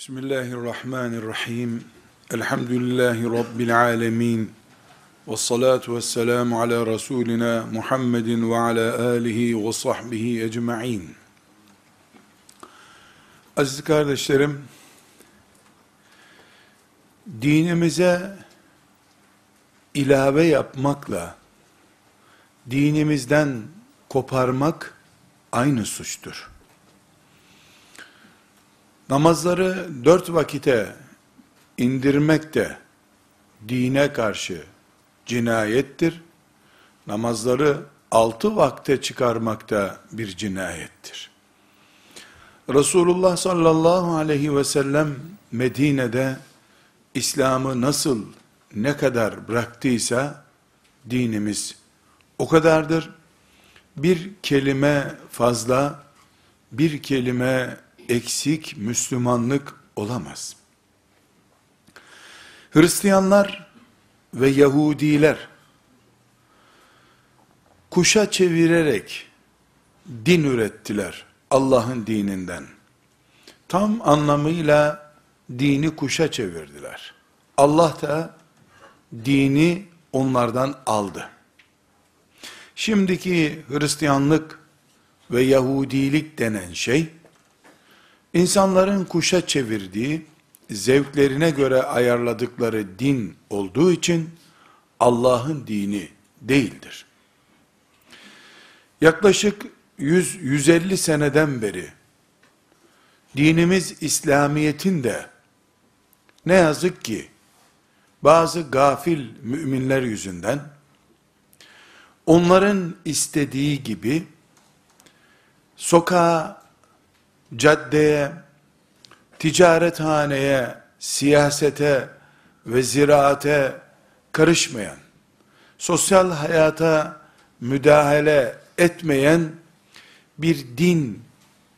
Bismillahirrahmanirrahim. Elhamdülillahi Rabbil alemin. Ve salatu ve selamu ala Resulina Muhammedin ve ala alihi ve sahbihi ecma'in. Aziz kardeşlerim, dinimize ilave yapmakla dinimizden koparmak aynı suçtur. Namazları dört vakite indirmek de dine karşı cinayettir. Namazları altı vakte çıkarmak da bir cinayettir. Resulullah sallallahu aleyhi ve sellem Medine'de İslam'ı nasıl ne kadar bıraktıysa dinimiz o kadardır. Bir kelime fazla, bir kelime eksik Müslümanlık olamaz. Hristiyanlar ve Yahudiler kuşa çevirerek din ürettiler Allah'ın dininden. Tam anlamıyla dini kuşa çevirdiler. Allah da dini onlardan aldı. Şimdiki Hristiyanlık ve Yahudilik denen şey, insanların kuşa çevirdiği, zevklerine göre ayarladıkları din olduğu için, Allah'ın dini değildir. Yaklaşık 100-150 seneden beri, dinimiz İslamiyet'in de, ne yazık ki, bazı gafil müminler yüzünden, onların istediği gibi, sokağa, caddeye, ticarethaneye, siyasete ve ziraate karışmayan, sosyal hayata müdahale etmeyen bir din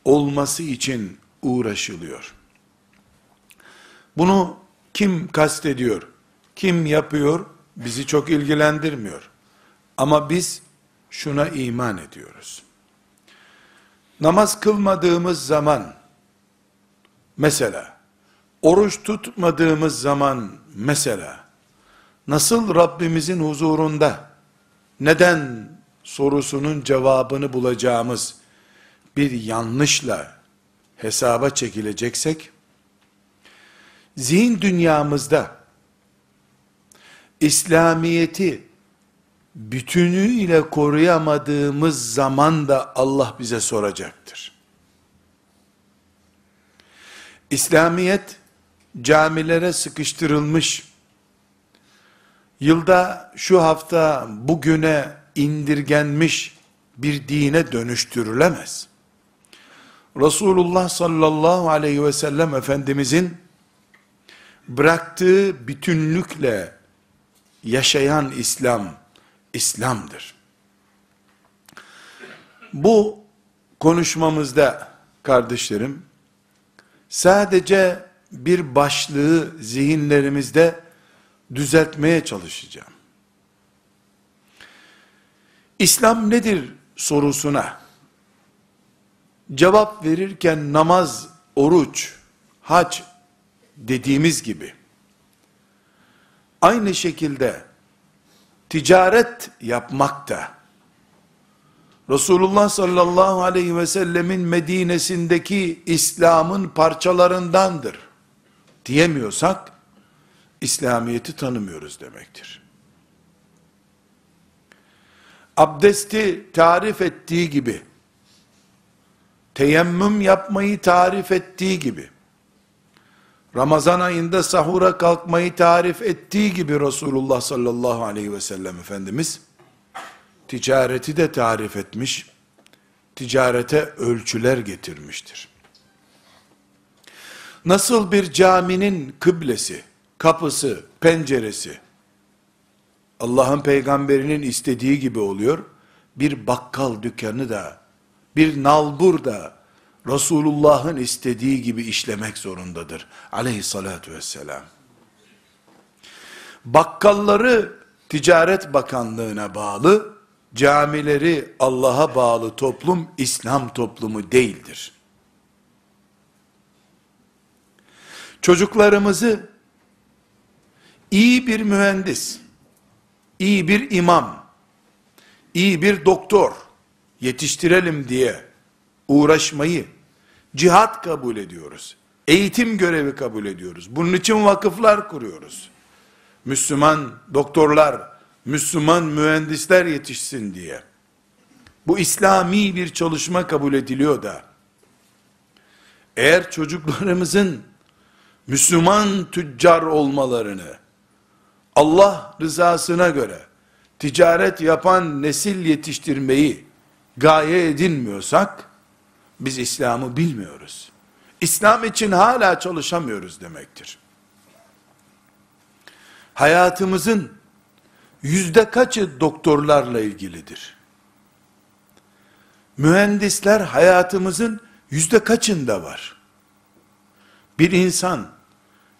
olması için uğraşılıyor. Bunu kim kastediyor, kim yapıyor bizi çok ilgilendirmiyor. Ama biz şuna iman ediyoruz. Namaz kılmadığımız zaman, mesela, oruç tutmadığımız zaman, mesela, nasıl Rabbimizin huzurunda, neden sorusunun cevabını bulacağımız bir yanlışla hesaba çekileceksek, zihin dünyamızda, İslamiyeti bütünüyle koruyamadığımız zaman da Allah bize soracaktır. İslamiyet camilere sıkıştırılmış, yılda şu hafta bugüne indirgenmiş bir dine dönüştürülemez. Resulullah sallallahu aleyhi ve sellem Efendimizin bıraktığı bütünlükle yaşayan İslam, İslam'dır. Bu konuşmamızda kardeşlerim, sadece bir başlığı zihinlerimizde düzeltmeye çalışacağım. İslam nedir sorusuna cevap verirken namaz, oruç, hac dediğimiz gibi aynı şekilde ticaret yapmak da Resulullah sallallahu aleyhi ve sellemin Medine'sindeki İslam'ın parçalarındandır diyemiyorsak İslamiyet'i tanımıyoruz demektir. Abdesti tarif ettiği gibi teyemmüm yapmayı tarif ettiği gibi Ramazan ayında sahura kalkmayı tarif ettiği gibi Resulullah sallallahu aleyhi ve sellem Efendimiz, ticareti de tarif etmiş, ticarete ölçüler getirmiştir. Nasıl bir caminin kıblesi, kapısı, penceresi, Allah'ın peygamberinin istediği gibi oluyor, bir bakkal dükkanı da, bir nalbur da, Resulullah'ın istediği gibi işlemek zorundadır. Aleyhissalatu vesselam. Bakkalları Ticaret Bakanlığı'na bağlı, camileri Allah'a bağlı toplum İslam toplumu değildir. çocuklarımızı iyi bir mühendis, iyi bir imam, iyi bir doktor yetiştirelim diye uğraşmayı cihat kabul ediyoruz. Eğitim görevi kabul ediyoruz. Bunun için vakıflar kuruyoruz. Müslüman doktorlar, Müslüman mühendisler yetişsin diye. Bu İslami bir çalışma kabul ediliyor da, eğer çocuklarımızın Müslüman tüccar olmalarını, Allah rızasına göre ticaret yapan nesil yetiştirmeyi gaye edinmiyorsak, biz İslam'ı bilmiyoruz. İslam için hala çalışamıyoruz demektir. Hayatımızın yüzde kaçı doktorlarla ilgilidir? Mühendisler hayatımızın yüzde kaçında var? Bir insan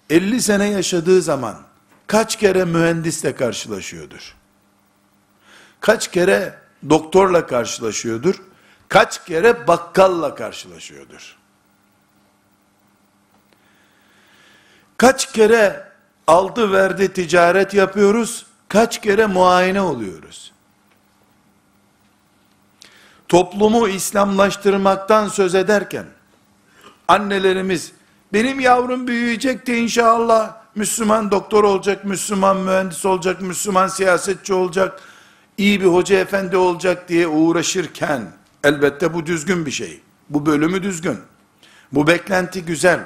50 sene yaşadığı zaman kaç kere mühendisle karşılaşıyordur? Kaç kere doktorla karşılaşıyordur? Kaç kere bakkalla karşılaşıyordur? Kaç kere aldı verdi ticaret yapıyoruz? Kaç kere muayene oluyoruz? Toplumu İslamlaştırmaktan söz ederken annelerimiz benim yavrum büyüyecek de inşallah Müslüman doktor olacak, Müslüman mühendis olacak, Müslüman siyasetçi olacak, iyi bir hoca efendi olacak diye uğraşırken, elbette bu düzgün bir şey. Bu bölümü düzgün. Bu beklenti güzel.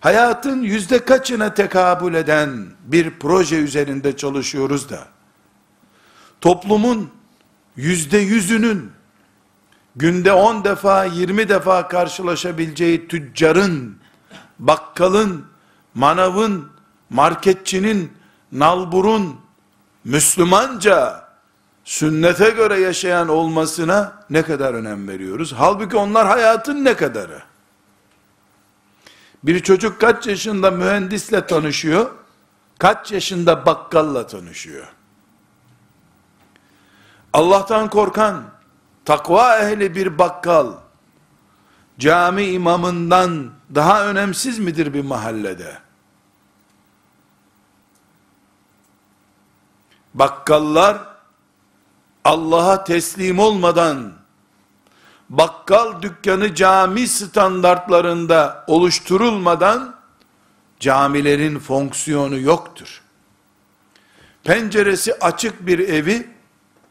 Hayatın yüzde kaçına tekabül eden bir proje üzerinde çalışıyoruz da, toplumun yüzde yüzünün, günde on defa, yirmi defa karşılaşabileceği tüccarın, bakkalın, manavın, marketçinin, nalburun, Müslümanca, sünnete göre yaşayan olmasına ne kadar önem veriyoruz? Halbuki onlar hayatın ne kadarı? Bir çocuk kaç yaşında mühendisle tanışıyor? Kaç yaşında bakkalla tanışıyor? Allah'tan korkan, takva ehli bir bakkal, cami imamından daha önemsiz midir bir mahallede? Bakkallar, Allah'a teslim olmadan, bakkal dükkanı cami standartlarında oluşturulmadan, camilerin fonksiyonu yoktur. Penceresi açık bir evi,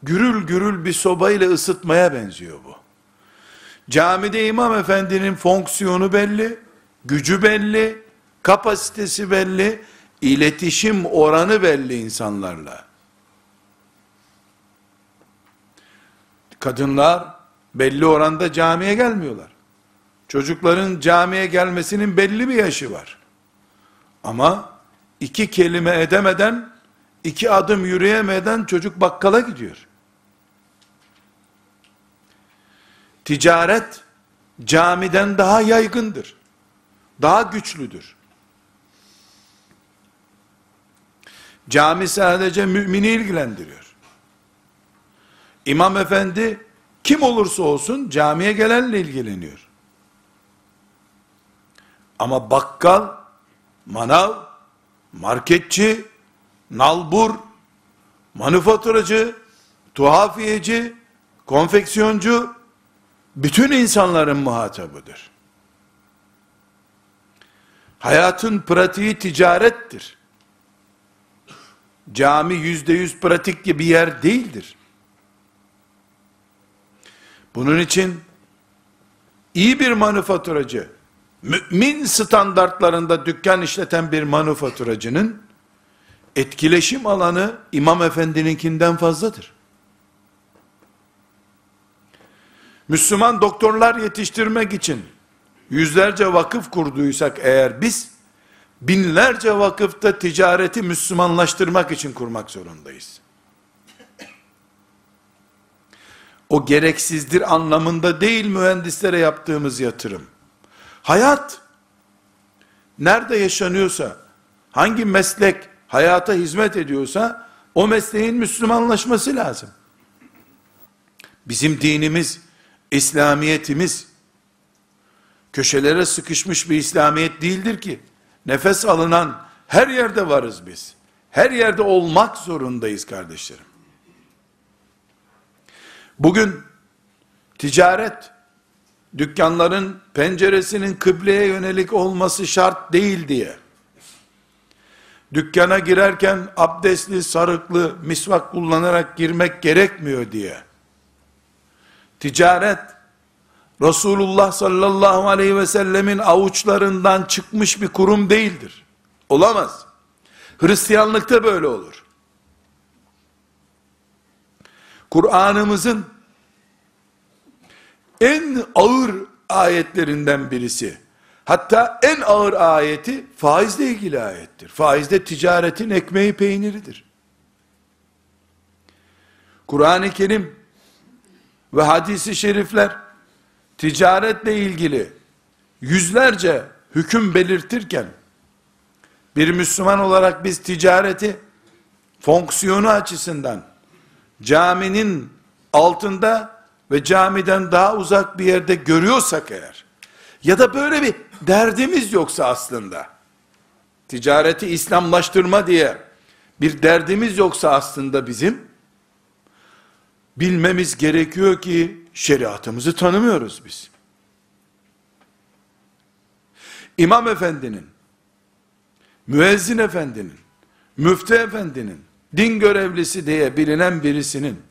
gürül gürül bir sobayla ısıtmaya benziyor bu. Camide imam efendinin fonksiyonu belli, gücü belli, kapasitesi belli, iletişim oranı belli insanlarla. Kadınlar belli oranda camiye gelmiyorlar. Çocukların camiye gelmesinin belli bir yaşı var. Ama iki kelime edemeden, iki adım yürüyemeden çocuk bakkala gidiyor. Ticaret camiden daha yaygındır. Daha güçlüdür. Cami sadece mümini ilgilendiriyor. İmam efendi kim olursa olsun camiye gelenle ilgileniyor. Ama bakkal, manav, marketçi, nalbur, manifaturacı, tuhafiyeci, konfeksiyoncu, bütün insanların muhatabıdır. Hayatın pratiği ticarettir. Cami yüzde yüz pratik bir yer değildir. Bunun için iyi bir manifaturacı, mümin standartlarında dükkan işleten bir manifaturacının etkileşim alanı imam efendininkinden fazladır. Müslüman doktorlar yetiştirmek için yüzlerce vakıf kurduysak eğer biz, binlerce vakıfta ticareti Müslümanlaştırmak için kurmak zorundayız. O gereksizdir anlamında değil mühendislere yaptığımız yatırım. Hayat, nerede yaşanıyorsa, hangi meslek hayata hizmet ediyorsa, o mesleğin Müslümanlaşması lazım. Bizim dinimiz, İslamiyetimiz, köşelere sıkışmış bir İslamiyet değildir ki, nefes alınan her yerde varız biz. Her yerde olmak zorundayız kardeşlerim. Bugün ticaret, dükkanların penceresinin kıbleye yönelik olması şart değil diye, dükkana girerken abdestli, sarıklı, misvak kullanarak girmek gerekmiyor diye, ticaret, Resulullah sallallahu aleyhi ve sellemin avuçlarından çıkmış bir kurum değildir. Olamaz. Hristiyanlıkta böyle olur. Kur'an'ımızın en ağır ayetlerinden birisi. Hatta en ağır ayeti faizle ilgili ayettir. Faizde ticaretin ekmeği peyniridir. Kur'an-ı Kerim ve hadisi şerifler ticaretle ilgili yüzlerce hüküm belirtirken bir Müslüman olarak biz ticareti fonksiyonu açısından caminin altında ve camiden daha uzak bir yerde görüyorsak eğer ya da böyle bir derdimiz yoksa aslında ticareti İslamlaştırma diye bir derdimiz yoksa aslında bizim bilmemiz gerekiyor ki şeriatımızı tanımıyoruz biz. İmam efendinin müezzin efendinin, müftü efendinin, din görevlisi diye bilinen birisinin,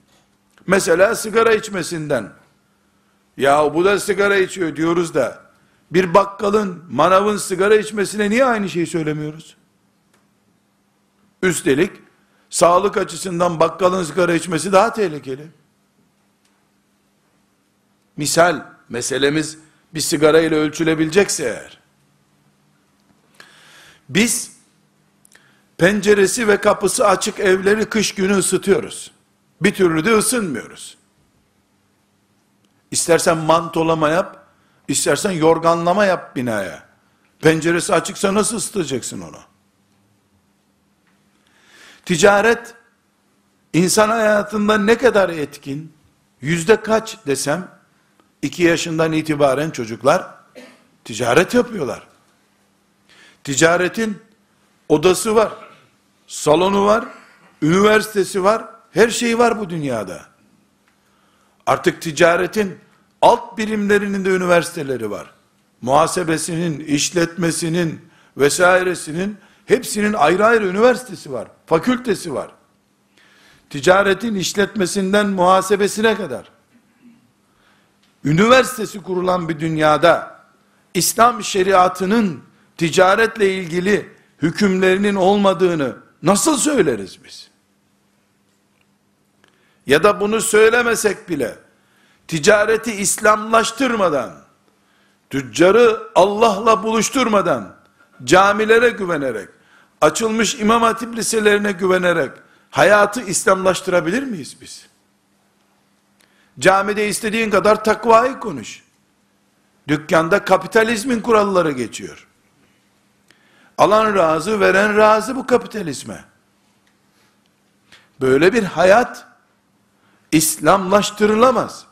mesela sigara içmesinden, ya bu da sigara içiyor diyoruz da, bir bakkalın, manavın sigara içmesine niye aynı şeyi söylemiyoruz? Üstelik, sağlık açısından bakkalın sigara içmesi daha tehlikeli. Misal, meselemiz bir sigara ile ölçülebilecekse eğer, biz penceresi ve kapısı açık evleri kış günü ısıtıyoruz. Bir türlü de ısınmıyoruz. İstersen mantolama yap, istersen yorganlama yap binaya. Penceresi açıksa nasıl ısıtacaksın onu? Ticaret, insan hayatında ne kadar etkin, yüzde kaç desem, iki yaşından itibaren çocuklar ticaret yapıyorlar. Ticaretin odası var, salonu var, üniversitesi var, her şeyi var bu dünyada. Artık ticaretin alt birimlerinin de üniversiteleri var. Muhasebesinin, işletmesinin vesairesinin hepsinin ayrı ayrı üniversitesi var, fakültesi var. Ticaretin işletmesinden muhasebesine kadar üniversitesi kurulan bir dünyada İslam şeriatının ticaretle ilgili hükümlerinin olmadığını nasıl söyleriz biz? Ya da bunu söylemesek bile ticareti İslamlaştırmadan, tüccarı Allah'la buluşturmadan, camilere güvenerek, açılmış imam hatip liselerine güvenerek, hayatı İslamlaştırabilir miyiz biz? Camide istediğin kadar takvayı konuş. Dükkanda kapitalizmin kuralları geçiyor. Alan razı, veren razı bu kapitalizme. Böyle bir hayat İslamlaştırılamaz.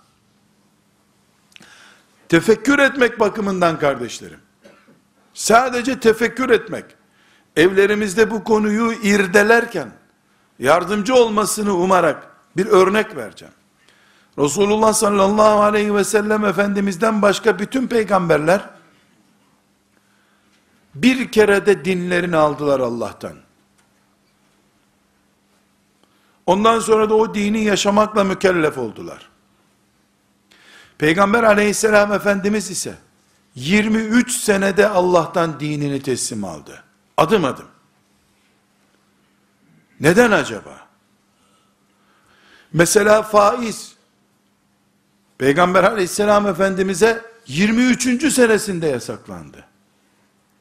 Tefekkür etmek bakımından kardeşlerim. Sadece tefekkür etmek. Evlerimizde bu konuyu irdelerken yardımcı olmasını umarak bir örnek vereceğim. Resulullah sallallahu aleyhi ve sellem Efendimiz'den başka bütün peygamberler bir kere de dinlerini aldılar Allah'tan. Ondan sonra da o dini yaşamakla mükellef oldular. Peygamber aleyhisselam Efendimiz ise 23 senede Allah'tan dinini teslim aldı. Adım adım. Neden acaba? Mesela faiz. Peygamber aleyhisselam efendimize 23. senesinde yasaklandı.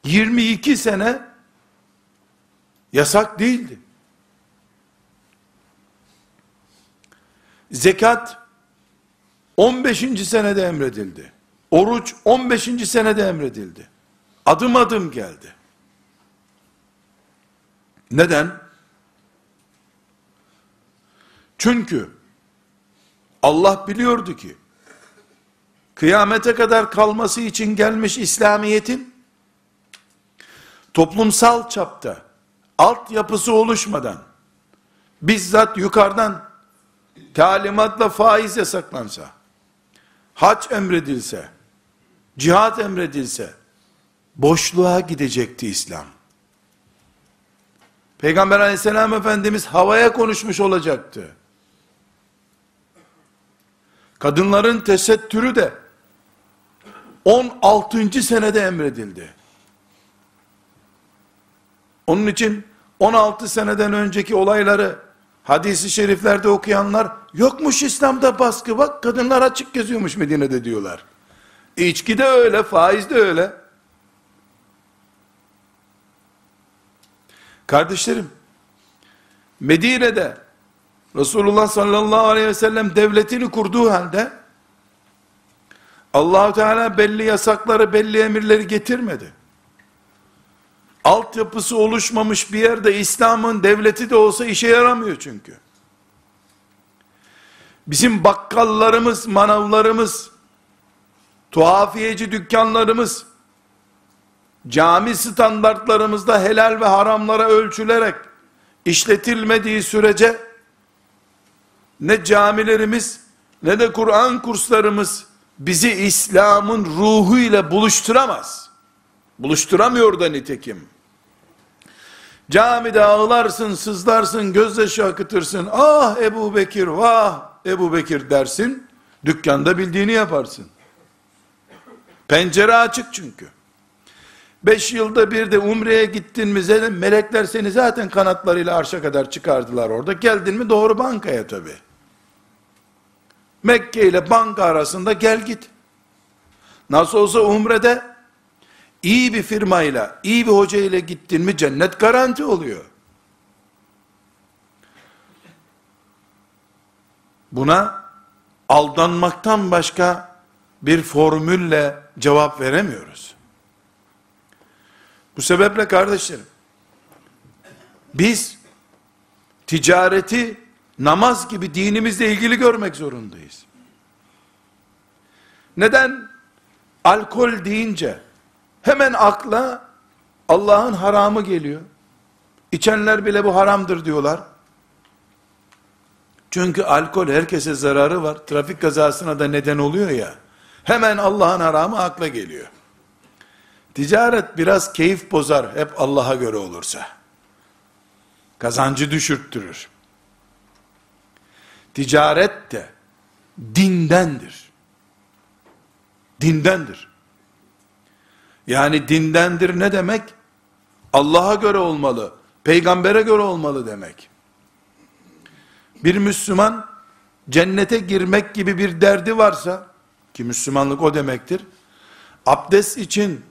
22 sene yasak değildi. Zekat 15. senede emredildi. Oruç 15. senede emredildi. Adım adım geldi. Neden? Çünkü Allah biliyordu ki kıyamete kadar kalması için gelmiş İslamiyet'in toplumsal çapta altyapısı oluşmadan bizzat yukarıdan talimatla faiz yasaklansa, hac emredilse, cihat emredilse, boşluğa gidecekti İslam. Peygamber aleyhisselam efendimiz havaya konuşmuş olacaktı. Kadınların tesettürü de 16. senede emredildi. Onun için 16 seneden önceki olayları hadisi şeriflerde okuyanlar yokmuş İslam'da baskı bak kadınlar açık geziyormuş Medine'de diyorlar. İçki de öyle, faiz de öyle. Kardeşlerim, Medine'de Resulullah sallallahu aleyhi ve sellem devletini kurduğu halde Allahu Teala belli yasakları, belli emirleri getirmedi. Altyapısı oluşmamış bir yerde İslam'ın devleti de olsa işe yaramıyor çünkü. Bizim bakkallarımız, manavlarımız, tuhafiyeci dükkanlarımız, cami standartlarımızda helal ve haramlara ölçülerek işletilmediği sürece ne camilerimiz ne de Kur'an kurslarımız bizi İslam'ın ruhu ile buluşturamaz. Buluşturamıyor da nitekim. Camide ağlarsın, sızlarsın, gözyaşı akıtırsın. Ah Ebu Bekir, vah Ebu Bekir dersin. Dükkanda bildiğini yaparsın. Pencere açık çünkü. Beş yılda bir de umreye gittin mi melekler seni zaten kanatlarıyla arşa kadar çıkardılar orada. Geldin mi doğru bankaya tabi. Mekke ile banka arasında gel git. Nasıl olsa umrede iyi bir firmayla, iyi bir hoca ile gittin mi cennet garanti oluyor. Buna aldanmaktan başka bir formülle cevap veremiyoruz. Bu sebeple kardeşlerim, biz ticareti namaz gibi dinimizle ilgili görmek zorundayız. Neden? Alkol deyince hemen akla Allah'ın haramı geliyor. İçenler bile bu haramdır diyorlar. Çünkü alkol herkese zararı var. Trafik kazasına da neden oluyor ya. Hemen Allah'ın haramı akla geliyor. Ticaret biraz keyif bozar hep Allah'a göre olursa. Kazancı düşürttürür. Ticaret de dindendir. Dindendir. Yani dindendir ne demek? Allah'a göre olmalı, peygambere göre olmalı demek. Bir Müslüman cennete girmek gibi bir derdi varsa, ki Müslümanlık o demektir, abdest için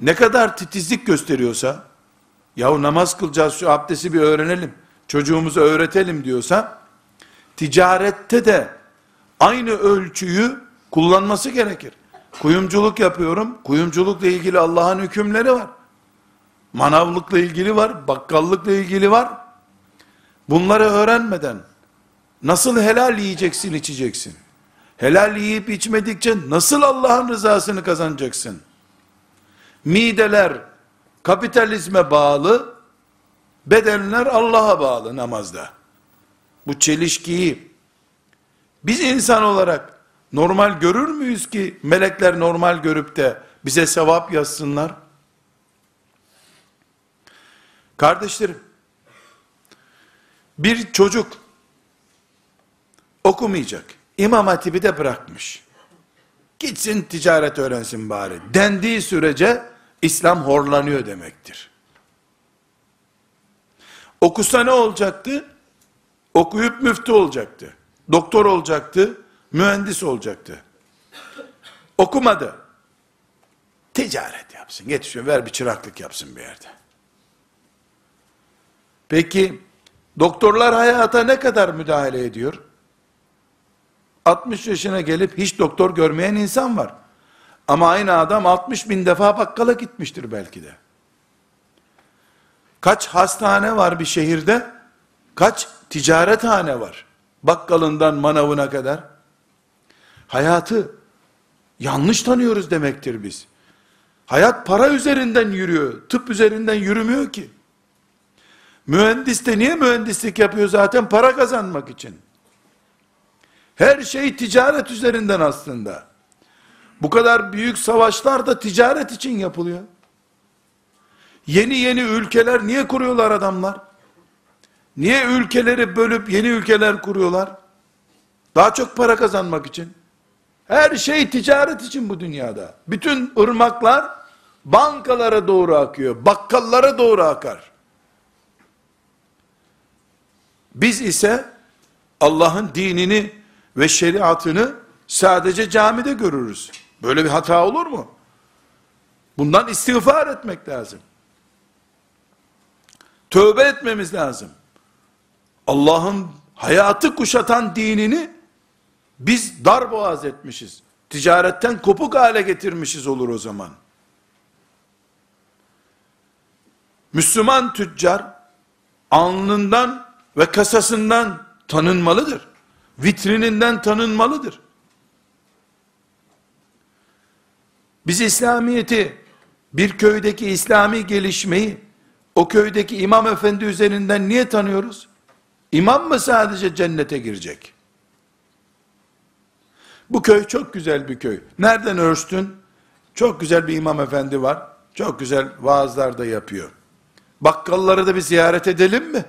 ne kadar titizlik gösteriyorsa, yahu namaz kılacağız şu abdesti bir öğrenelim, çocuğumuza öğretelim diyorsa, ticarette de aynı ölçüyü kullanması gerekir. Kuyumculuk yapıyorum, kuyumculukla ilgili Allah'ın hükümleri var. Manavlıkla ilgili var, bakkallıkla ilgili var. Bunları öğrenmeden, nasıl helal yiyeceksin, içeceksin? Helal yiyip içmedikçe nasıl Allah'ın rızasını kazanacaksın? Mideler kapitalizme bağlı, bedenler Allah'a bağlı namazda. Bu çelişkiyi biz insan olarak normal görür müyüz ki melekler normal görüp de bize sevap yazsınlar? Kardeşlerim, bir çocuk okumayacak. İmam Hatip'i de bırakmış. Gitsin ticaret öğrensin bari. Dendiği sürece İslam horlanıyor demektir. Okusa ne olacaktı? Okuyup müftü olacaktı. Doktor olacaktı. Mühendis olacaktı. Okumadı. Ticaret yapsın. Yetişiyor. Ver bir çıraklık yapsın bir yerde. Peki doktorlar hayata ne kadar müdahale ediyor? 60 yaşına gelip hiç doktor görmeyen insan var. Ama aynı adam 60 bin defa bakkala gitmiştir belki de. Kaç hastane var bir şehirde? Kaç ticarethane var? Bakkalından manavına kadar. Hayatı yanlış tanıyoruz demektir biz. Hayat para üzerinden yürüyor. Tıp üzerinden yürümüyor ki. Mühendis de niye mühendislik yapıyor zaten? Para kazanmak için. Her şey ticaret üzerinden aslında. Bu kadar büyük savaşlar da ticaret için yapılıyor. Yeni yeni ülkeler niye kuruyorlar adamlar? Niye ülkeleri bölüp yeni ülkeler kuruyorlar? Daha çok para kazanmak için. Her şey ticaret için bu dünyada. Bütün ırmaklar bankalara doğru akıyor. Bakkallara doğru akar. Biz ise Allah'ın dinini ve şeriatını sadece camide görürüz. Böyle bir hata olur mu? Bundan istiğfar etmek lazım. Tövbe etmemiz lazım. Allah'ın hayatı kuşatan dinini biz dar boğaz etmişiz. Ticaretten kopuk hale getirmişiz olur o zaman. Müslüman tüccar alnından ve kasasından tanınmalıdır. Vitrininden tanınmalıdır. Biz İslamiyet'i, bir köydeki İslami gelişmeyi, o köydeki imam efendi üzerinden niye tanıyoruz? İmam mı sadece cennete girecek? Bu köy çok güzel bir köy. Nereden ölçtün? Çok güzel bir imam efendi var. Çok güzel vaazlar da yapıyor. Bakkalları da bir ziyaret edelim mi?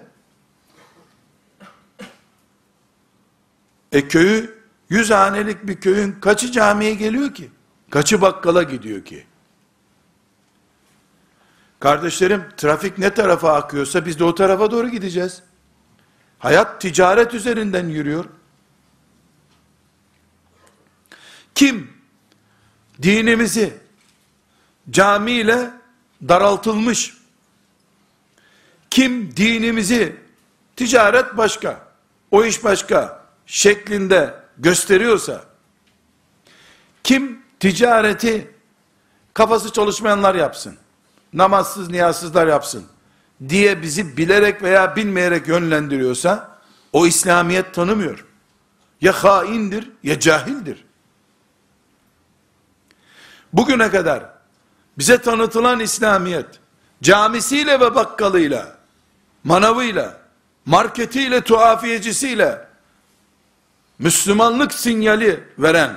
E köyü, yüz hanelik bir köyün kaçı camiye geliyor ki? Kaçı bakkala gidiyor ki? Kardeşlerim, trafik ne tarafa akıyorsa biz de o tarafa doğru gideceğiz. Hayat ticaret üzerinden yürüyor. Kim dinimizi camiyle daraltılmış, kim dinimizi ticaret başka, o iş başka şeklinde gösteriyorsa, kim ticareti kafası çalışmayanlar yapsın, namazsız niyazsızlar yapsın diye bizi bilerek veya bilmeyerek yönlendiriyorsa, o İslamiyet tanımıyor. Ya haindir ya cahildir. Bugüne kadar bize tanıtılan İslamiyet, camisiyle ve bakkalıyla, manavıyla, marketiyle, tuhafiyecisiyle, Müslümanlık sinyali veren,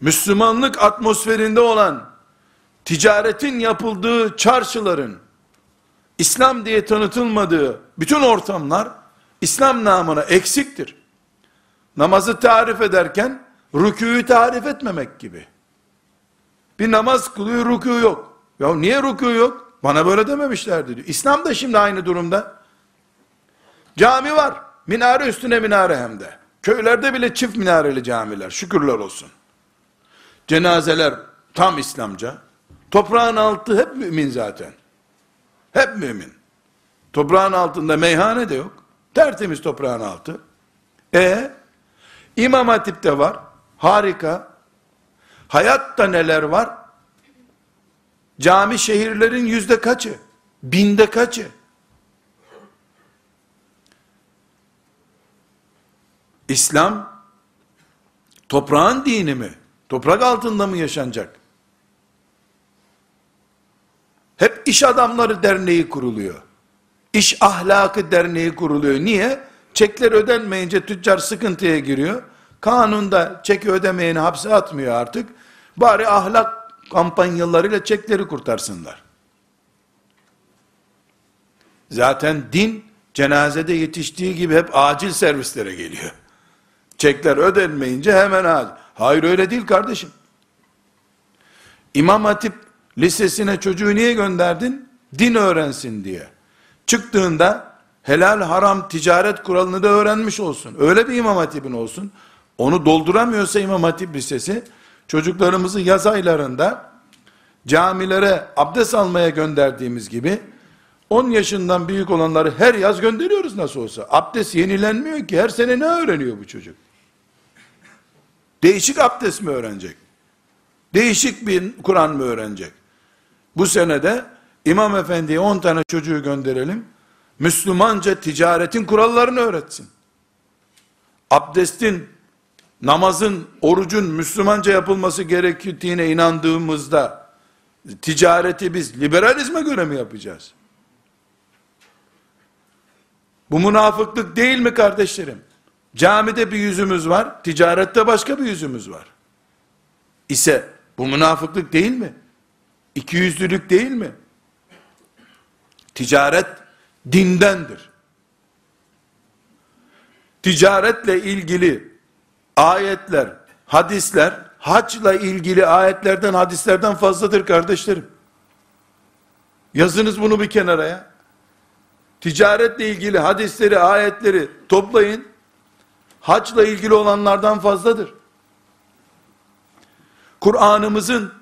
Müslümanlık atmosferinde olan, ticaretin yapıldığı çarşıların, İslam diye tanıtılmadığı bütün ortamlar, İslam namına eksiktir. Namazı tarif ederken, rükûyu tarif etmemek gibi. Bir namaz kılıyor, rükû yok. Ya niye rükû yok? Bana böyle dememişlerdi diyor. İslam da şimdi aynı durumda. Cami var. Minare üstüne minare hem de. Köylerde bile çift minareli camiler. Şükürler olsun. Cenazeler tam İslamca. Toprağın altı hep mümin zaten. Hep mümin. Toprağın altında meyhane de yok. Tertemiz toprağın altı. E İmam Hatip'te var. Harika. Hayatta neler var? Cami şehirlerin yüzde kaçı? Binde kaçı? İslam toprağın dini mi? Toprak altında mı yaşanacak? Hep iş adamları derneği kuruluyor. İş ahlakı derneği kuruluyor. Niye? Çekler ödenmeyince tüccar sıkıntıya giriyor. Kanunda çeki ödemeyeni hapse atmıyor artık. Bari ahlak kampanyalarıyla çekleri kurtarsınlar. Zaten din cenazede yetiştiği gibi hep acil servislere geliyor. Çekler ödenmeyince hemen acil. Hayır öyle değil kardeşim. İmam Hatip lisesine çocuğu niye gönderdin? Din öğrensin diye. Çıktığında helal haram ticaret kuralını da öğrenmiş olsun. Öyle bir imam hatibin olsun. Onu dolduramıyorsa imam hatip lisesi çocuklarımızı yaz aylarında camilere abdest almaya gönderdiğimiz gibi 10 yaşından büyük olanları her yaz gönderiyoruz nasıl olsa. Abdest yenilenmiyor ki her sene ne öğreniyor bu çocuk? Değişik abdest mi öğrenecek? Değişik bir Kur'an mı öğrenecek? Bu senede İmam Efendi'ye 10 tane çocuğu gönderelim. Müslümanca ticaretin kurallarını öğretsin. Abdestin namazın, orucun Müslümanca yapılması gerektiğine inandığımızda ticareti biz liberalizme göre mi yapacağız? Bu münafıklık değil mi kardeşlerim? Camide bir yüzümüz var, ticarette başka bir yüzümüz var. İse bu münafıklık değil mi? İkiyüzlülük değil mi? Ticaret dindendir. Ticaretle ilgili ayetler, hadisler, haçla ilgili ayetlerden, hadislerden fazladır kardeşlerim. Yazınız bunu bir kenara ya. Ticaretle ilgili hadisleri, ayetleri toplayın. Haçla ilgili olanlardan fazladır. Kur'an'ımızın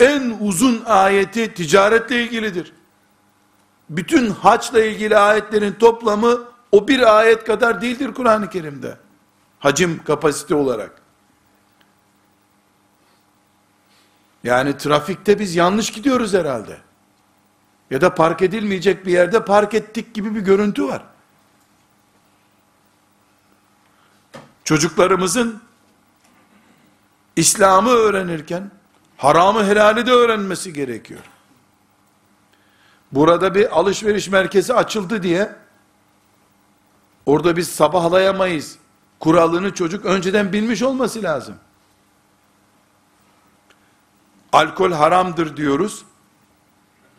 en uzun ayeti ticaretle ilgilidir. Bütün haçla ilgili ayetlerin toplamı o bir ayet kadar değildir Kur'an-ı Kerim'de. Hacim kapasite olarak. Yani trafikte biz yanlış gidiyoruz herhalde. Ya da park edilmeyecek bir yerde park ettik gibi bir görüntü var. Çocuklarımızın İslam'ı öğrenirken haramı helali de öğrenmesi gerekiyor. Burada bir alışveriş merkezi açıldı diye orada biz sabahlayamayız. Kuralını çocuk önceden bilmiş olması lazım. Alkol haramdır diyoruz.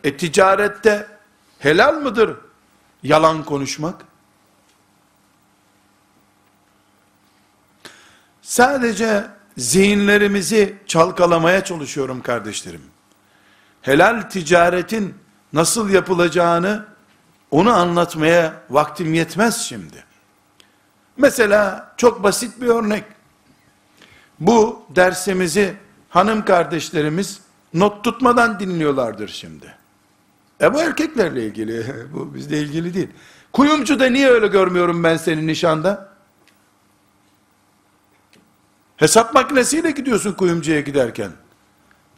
E ticarette helal mıdır yalan konuşmak? Sadece zihinlerimizi çalkalamaya çalışıyorum kardeşlerim. Helal ticaretin nasıl yapılacağını onu anlatmaya vaktim yetmez şimdi. Mesela çok basit bir örnek. Bu dersimizi hanım kardeşlerimiz not tutmadan dinliyorlardır şimdi. E bu erkeklerle ilgili, bu bizle ilgili değil. Kuyumcuda niye öyle görmüyorum ben seni nişanda? Hesap makinesiyle gidiyorsun kuyumcuya giderken.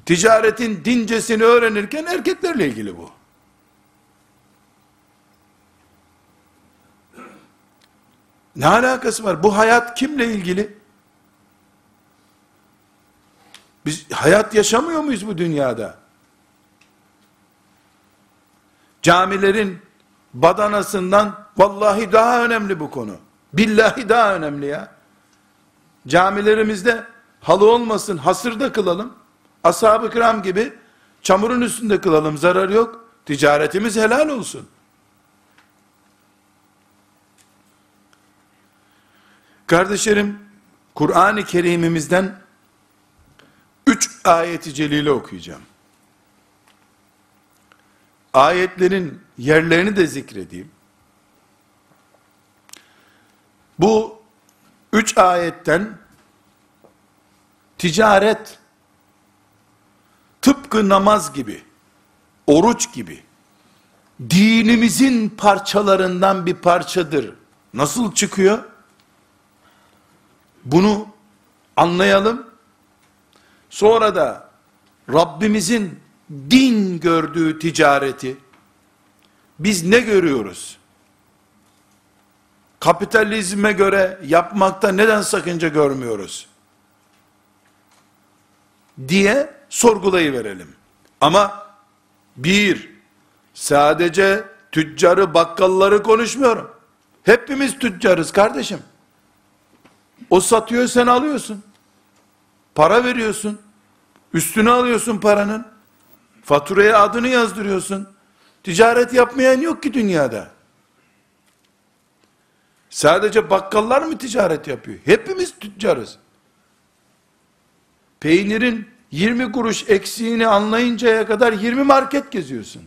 Ticaretin dincesini öğrenirken erkeklerle ilgili bu. Ne alakası var? Bu hayat kimle ilgili? Biz hayat yaşamıyor muyuz bu dünyada? Camilerin badanasından vallahi daha önemli bu konu. Billahi daha önemli ya. Camilerimizde halı olmasın, hasırda kılalım. Ashab-ı kiram gibi çamurun üstünde kılalım, zarar yok. Ticaretimiz helal olsun. Kardeşlerim, Kur'an-ı Kerim'imizden üç ayeti celile okuyacağım. Ayetlerin yerlerini de zikredeyim. Bu üç ayetten ticaret tıpkı namaz gibi, oruç gibi, dinimizin parçalarından bir parçadır. Nasıl çıkıyor? Bunu anlayalım. Sonra da Rabbimizin din gördüğü ticareti biz ne görüyoruz? Kapitalizme göre yapmakta neden sakınca görmüyoruz? diye sorgulayı verelim. Ama bir, sadece tüccarı, bakkalları konuşmuyorum. Hepimiz tüccarız kardeşim. O satıyor sen alıyorsun. Para veriyorsun. Üstüne alıyorsun paranın. Faturaya adını yazdırıyorsun. Ticaret yapmayan yok ki dünyada. Sadece bakkallar mı ticaret yapıyor? Hepimiz tüccarız. Peynirin 20 kuruş eksiğini anlayıncaya kadar 20 market geziyorsun.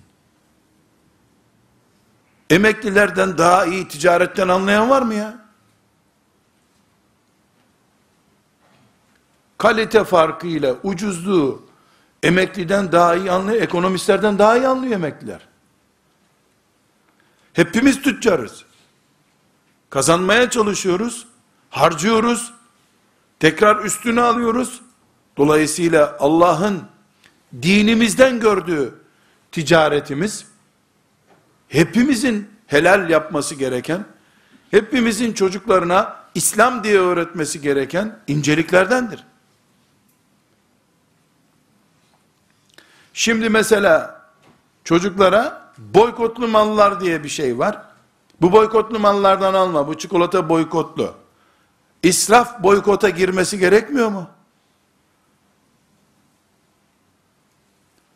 Emeklilerden daha iyi ticaretten anlayan var mı ya? Kalite farkıyla ucuzluğu emekliden daha iyi anlıyor, ekonomistlerden daha iyi anlıyor emekliler. Hepimiz tüccarız. Kazanmaya çalışıyoruz, harcıyoruz, tekrar üstüne alıyoruz. Dolayısıyla Allah'ın dinimizden gördüğü ticaretimiz, hepimizin helal yapması gereken, hepimizin çocuklarına İslam diye öğretmesi gereken inceliklerdendir. Şimdi mesela çocuklara boykotlu mallar diye bir şey var. Bu boykotlu mallardan alma. Bu çikolata boykotlu. İsraf boykota girmesi gerekmiyor mu?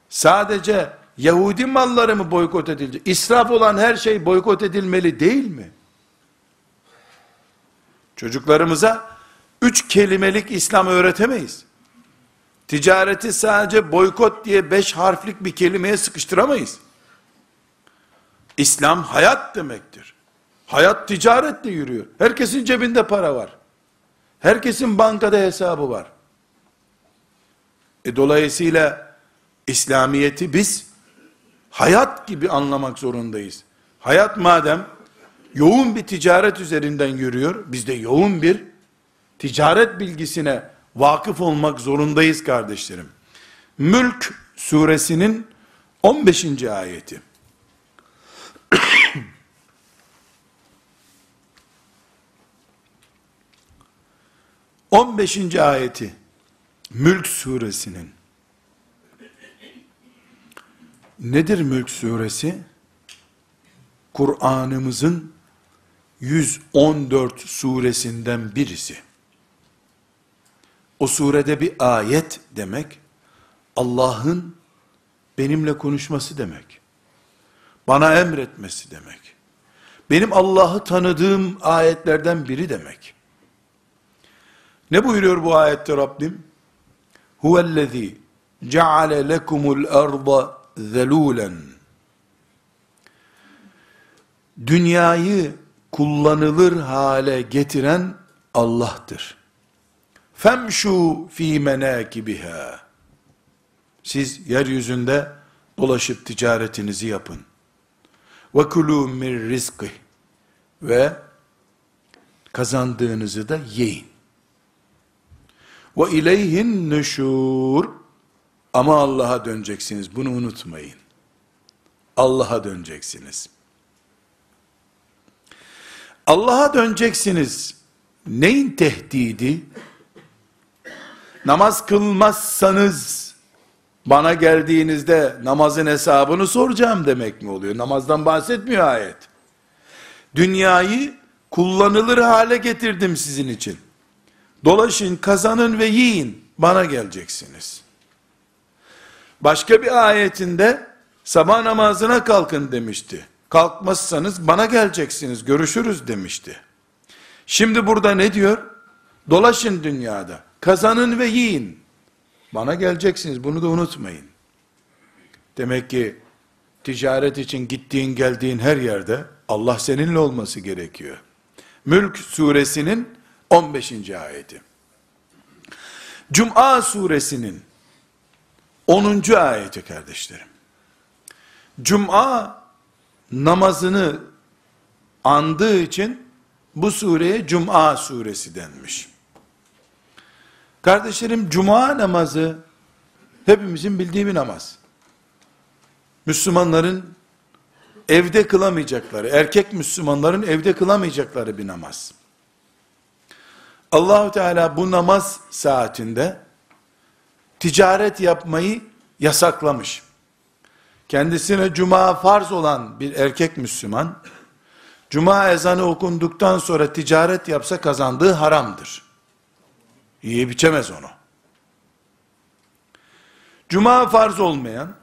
Sadece Yahudi malları mı boykot edilecek? İsraf olan her şey boykot edilmeli değil mi? Çocuklarımıza üç kelimelik İslam öğretemeyiz. Ticareti sadece boykot diye beş harflik bir kelimeye sıkıştıramayız. İslam hayat demektir. Hayat ticaretle yürüyor. Herkesin cebinde para var. Herkesin bankada hesabı var. E dolayısıyla İslamiyeti biz hayat gibi anlamak zorundayız. Hayat madem yoğun bir ticaret üzerinden yürüyor, biz de yoğun bir ticaret bilgisine vakıf olmak zorundayız kardeşlerim. Mülk suresinin 15. ayeti. 15. ayeti Mülk suresinin nedir Mülk suresi? Kur'an'ımızın 114 suresinden birisi. O surede bir ayet demek, Allah'ın benimle konuşması demek. Bana emretmesi demek. Benim Allah'ı tanıdığım ayetlerden biri demek. Ne buyuruyor bu ayette Rabbim? Huvellezî ceale lekumul arda zelûlen. Dünyayı kullanılır hale getiren Allah'tır. Femşu fi menakibiha. Siz yeryüzünde dolaşıp ticaretinizi yapın. Ve kulû min rizkih. Ve kazandığınızı da yiyin. Ve ileyhin nüşur. Ama Allah'a döneceksiniz. Bunu unutmayın. Allah'a döneceksiniz. Allah'a döneceksiniz. Neyin tehdidi? Namaz kılmazsanız bana geldiğinizde namazın hesabını soracağım demek mi oluyor? Namazdan bahsetmiyor ayet. Dünyayı kullanılır hale getirdim sizin için. Dolaşın, kazanın ve yiyin. Bana geleceksiniz. Başka bir ayetinde sabah namazına kalkın demişti. Kalkmazsanız bana geleceksiniz, görüşürüz demişti. Şimdi burada ne diyor? Dolaşın dünyada, kazanın ve yiyin. Bana geleceksiniz, bunu da unutmayın. Demek ki ticaret için gittiğin geldiğin her yerde Allah seninle olması gerekiyor. Mülk suresinin 15. ayeti. Cuma suresinin 10. ayeti kardeşlerim. Cuma namazını andığı için bu sureye Cuma suresi denmiş. Kardeşlerim Cuma namazı hepimizin bildiği bir namaz. Müslümanların evde kılamayacakları, erkek Müslümanların evde kılamayacakları bir namaz. Allahu Teala bu namaz saatinde ticaret yapmayı yasaklamış. Kendisine cuma farz olan bir erkek Müslüman, cuma ezanı okunduktan sonra ticaret yapsa kazandığı haramdır. Yiye biçemez onu. Cuma farz olmayan,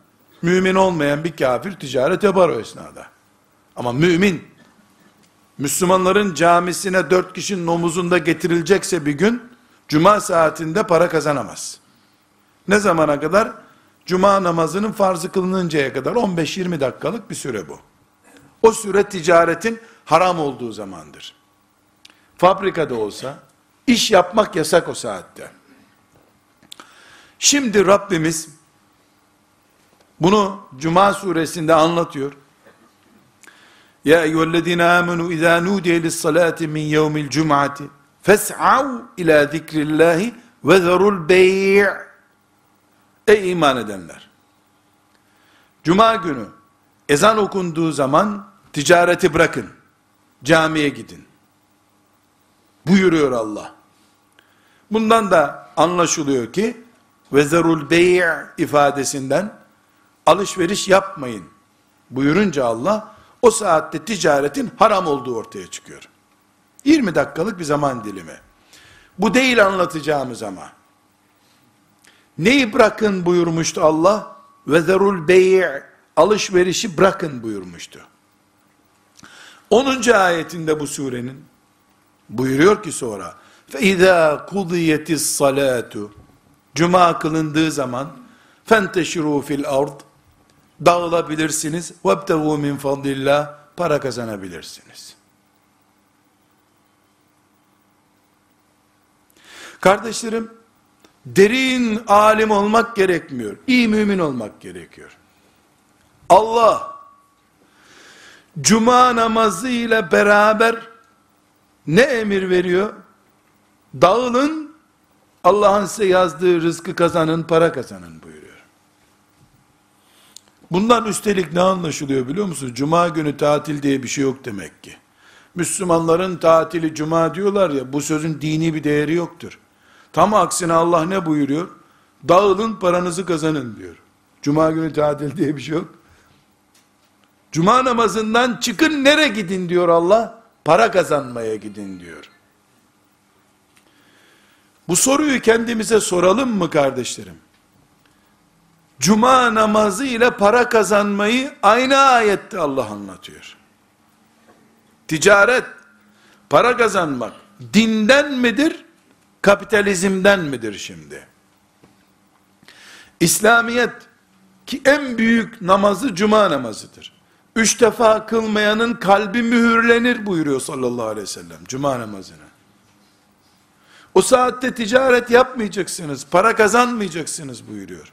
mümin olmayan bir kafir ticaret yapar o esnada. Ama mümin, Müslümanların camisine dört kişinin omuzunda getirilecekse bir gün, cuma saatinde para kazanamaz. Ne zamana kadar? Cuma namazının farzı kılınıncaya kadar 15-20 dakikalık bir süre bu. O süre ticaretin haram olduğu zamandır. Fabrikada olsa, iş yapmak yasak o saatte. Şimdi Rabbimiz, bunu Cuma suresinde anlatıyor. Ya eyyühellezine amenu izâ nudiye lissalâti min yevmil cum'ati fes'av ila zikrillahi ve zerul bey' Ey iman edenler! Cuma günü ezan okunduğu zaman ticareti bırakın. Camiye gidin. Buyuruyor Allah. Bundan da anlaşılıyor ki ve zerul bey' ifadesinden alışveriş yapmayın buyurunca Allah, o saatte ticaretin haram olduğu ortaya çıkıyor. 20 dakikalık bir zaman dilimi. Bu değil anlatacağımız ama. Neyi bırakın buyurmuştu Allah? Ve zerul bey' alışverişi bırakın buyurmuştu. 10. ayetinde bu surenin buyuruyor ki sonra فَاِذَا قُضِيَتِ الصَّلَاتُ Cuma kılındığı zaman فَانْتَشِرُوا fil الْأَرْضِ Dağılabilirsiniz. وَابْتَغُوا min فَضْلِ Para kazanabilirsiniz. Kardeşlerim, derin alim olmak gerekmiyor. İyi mümin olmak gerekiyor. Allah, cuma namazı ile beraber ne emir veriyor? Dağılın, Allah'ın size yazdığı rızkı kazanın, para kazanın buyuruyor. Bundan üstelik ne anlaşılıyor biliyor musunuz? Cuma günü tatil diye bir şey yok demek ki. Müslümanların tatili cuma diyorlar ya, bu sözün dini bir değeri yoktur. Tam aksine Allah ne buyuruyor? Dağılın paranızı kazanın diyor. Cuma günü tatil diye bir şey yok. Cuma namazından çıkın nere gidin diyor Allah? Para kazanmaya gidin diyor. Bu soruyu kendimize soralım mı kardeşlerim? Cuma namazı ile para kazanmayı aynı ayette Allah anlatıyor. Ticaret, para kazanmak dinden midir, kapitalizmden midir şimdi? İslamiyet ki en büyük namazı cuma namazıdır. Üç defa kılmayanın kalbi mühürlenir buyuruyor sallallahu aleyhi ve sellem cuma namazına. O saatte ticaret yapmayacaksınız, para kazanmayacaksınız buyuruyor.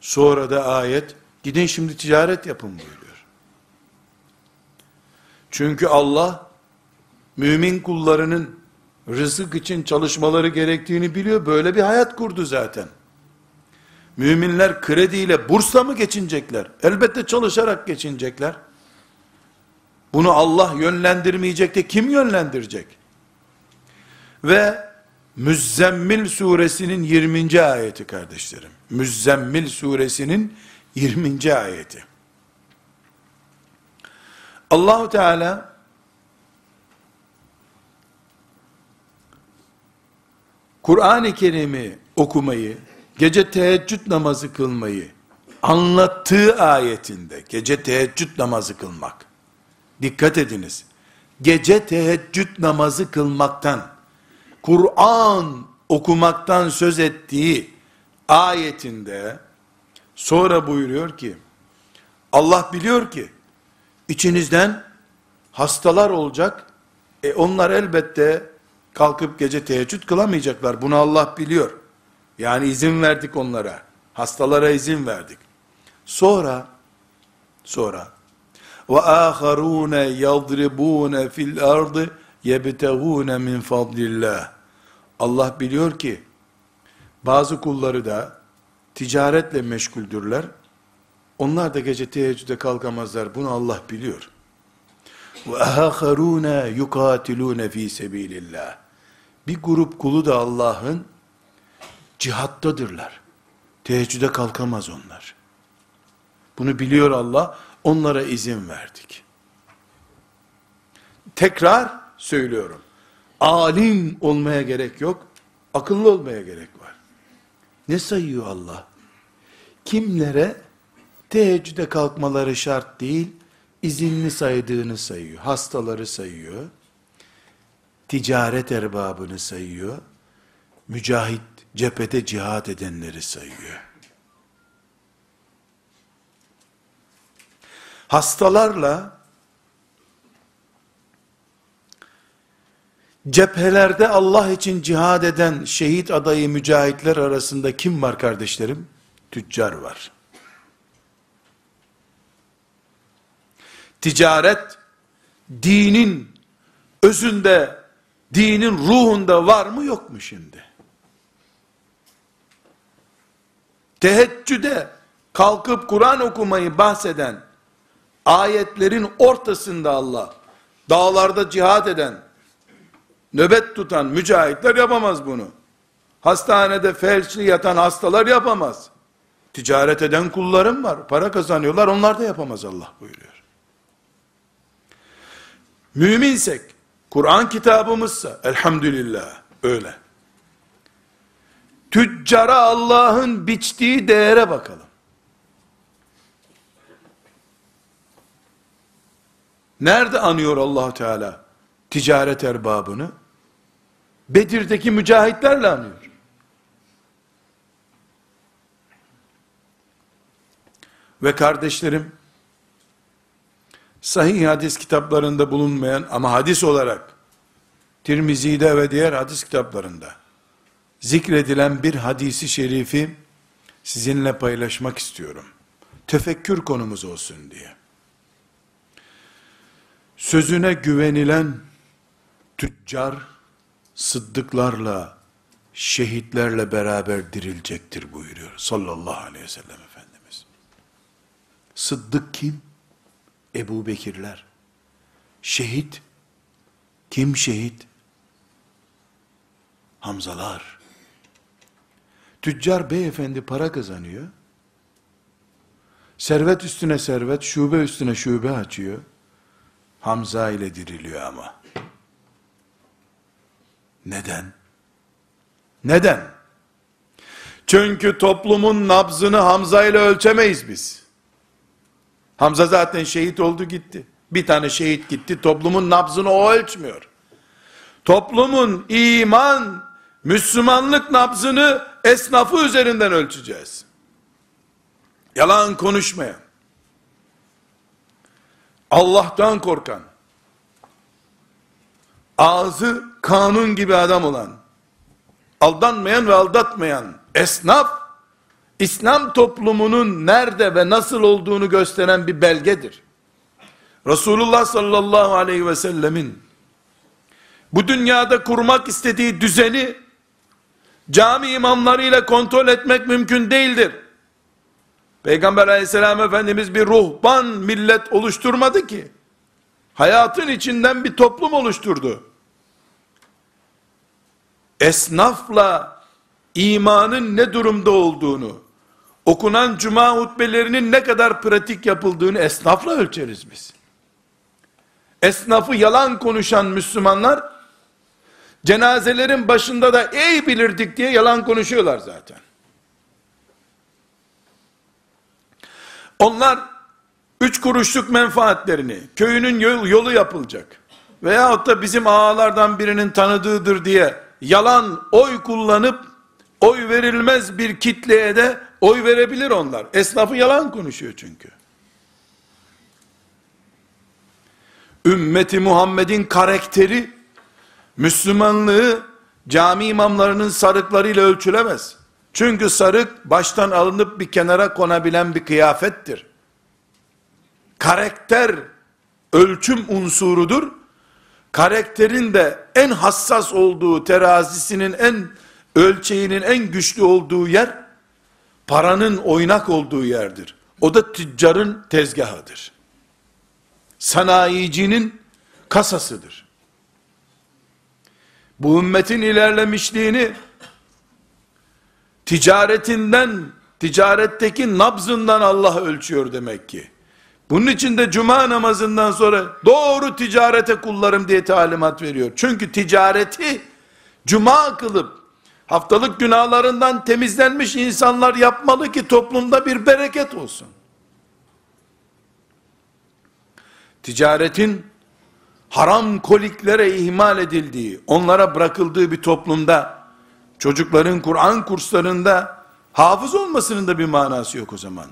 Sonra da ayet, gidin şimdi ticaret yapın buyuruyor. Çünkü Allah, mümin kullarının rızık için çalışmaları gerektiğini biliyor. Böyle bir hayat kurdu zaten. Müminler krediyle, bursla mı geçinecekler? Elbette çalışarak geçinecekler. Bunu Allah yönlendirmeyecek de kim yönlendirecek? Ve Müzzemmil suresinin 20. ayeti kardeşlerim. Müzzemmil suresinin 20. ayeti. Allahu Teala Kur'an-ı Kerim'i okumayı, gece teheccüd namazı kılmayı anlattığı ayetinde, gece teheccüd namazı kılmak, dikkat ediniz, gece teheccüd namazı kılmaktan, Kur'an okumaktan söz ettiği ayetinde, sonra buyuruyor ki, Allah biliyor ki, içinizden hastalar olacak, e onlar elbette kalkıp gece teheccüd kılamayacaklar. Bunu Allah biliyor. Yani izin verdik onlara. Hastalara izin verdik. Sonra sonra ve aharun yadribun fil ardı yebtagun min fadlillah. Allah biliyor ki bazı kulları da ticaretle meşguldürler. Onlar da gece teheccüde kalkamazlar. Bunu Allah biliyor. Ve aharun yukatilun fi sebilillah. Bir grup kulu da Allah'ın cihattadırlar. Teheccüde kalkamaz onlar. Bunu biliyor Allah. Onlara izin verdik. Tekrar söylüyorum. Alim olmaya gerek yok. Akıllı olmaya gerek var. Ne sayıyor Allah? Kimlere teheccüde kalkmaları şart değil, izinli saydığını sayıyor. Hastaları sayıyor ticaret erbabını sayıyor, mücahit, cephede cihat edenleri sayıyor. Hastalarla cephelerde Allah için cihad eden şehit adayı mücahitler arasında kim var kardeşlerim? Tüccar var. Ticaret, dinin özünde dinin ruhunda var mı yok mu şimdi? Teheccüde kalkıp Kur'an okumayı bahseden ayetlerin ortasında Allah dağlarda cihad eden nöbet tutan mücahitler yapamaz bunu. Hastanede felçli yatan hastalar yapamaz. Ticaret eden kullarım var. Para kazanıyorlar. Onlar da yapamaz Allah buyuruyor. Müminsek, Kur'an kitabımızsa elhamdülillah öyle. Tüccara Allah'ın biçtiği değere bakalım. Nerede anıyor allah Teala ticaret erbabını? Bedir'deki mücahitlerle anıyor. Ve kardeşlerim, sahih hadis kitaplarında bulunmayan ama hadis olarak Tirmizi'de ve diğer hadis kitaplarında zikredilen bir hadisi şerifi sizinle paylaşmak istiyorum. Tefekkür konumuz olsun diye. Sözüne güvenilen tüccar sıddıklarla şehitlerle beraber dirilecektir buyuruyor sallallahu aleyhi ve sellem Efendimiz. Sıddık kim? Ebu Bekirler. Şehit? Kim şehit? Hamzalar. Tüccar beyefendi para kazanıyor. Servet üstüne servet, şube üstüne şube açıyor. Hamza ile diriliyor ama. Neden? Neden? Çünkü toplumun nabzını Hamza ile ölçemeyiz biz. Hamza zaten şehit oldu gitti. Bir tane şehit gitti, toplumun nabzını o ölçmüyor. Toplumun iman, Müslümanlık nabzını esnafı üzerinden ölçeceğiz. Yalan konuşmayan, Allah'tan korkan, ağzı kanun gibi adam olan, aldanmayan ve aldatmayan esnaf, İslam toplumunun nerede ve nasıl olduğunu gösteren bir belgedir. Resulullah sallallahu aleyhi ve sellemin bu dünyada kurmak istediği düzeni cami imamlarıyla kontrol etmek mümkün değildir. Peygamber aleyhisselam efendimiz bir ruhban millet oluşturmadı ki. Hayatın içinden bir toplum oluşturdu. Esnafla imanın ne durumda olduğunu, okunan cuma hutbelerinin ne kadar pratik yapıldığını esnafla ölçeriz biz. Esnafı yalan konuşan Müslümanlar, cenazelerin başında da ey bilirdik diye yalan konuşuyorlar zaten. Onlar, üç kuruşluk menfaatlerini, köyünün yolu yapılacak, veyahut da bizim ağalardan birinin tanıdığıdır diye, yalan oy kullanıp, oy verilmez bir kitleye de oy verebilir onlar. Esnafı yalan konuşuyor çünkü. Ümmeti Muhammed'in karakteri, Müslümanlığı, cami imamlarının sarıklarıyla ölçülemez. Çünkü sarık, baştan alınıp bir kenara konabilen bir kıyafettir. Karakter, ölçüm unsurudur. Karakterin de en hassas olduğu, terazisinin en ölçeğinin en güçlü olduğu yer, paranın oynak olduğu yerdir. O da tüccarın tezgahıdır. Sanayicinin kasasıdır. Bu ümmetin ilerlemişliğini ticaretinden, ticaretteki nabzından Allah ölçüyor demek ki. Bunun için de cuma namazından sonra doğru ticarete kullarım diye talimat veriyor. Çünkü ticareti cuma kılıp haftalık günahlarından temizlenmiş insanlar yapmalı ki toplumda bir bereket olsun. Ticaretin haram koliklere ihmal edildiği, onlara bırakıldığı bir toplumda çocukların Kur'an kurslarında hafız olmasının da bir manası yok o zaman.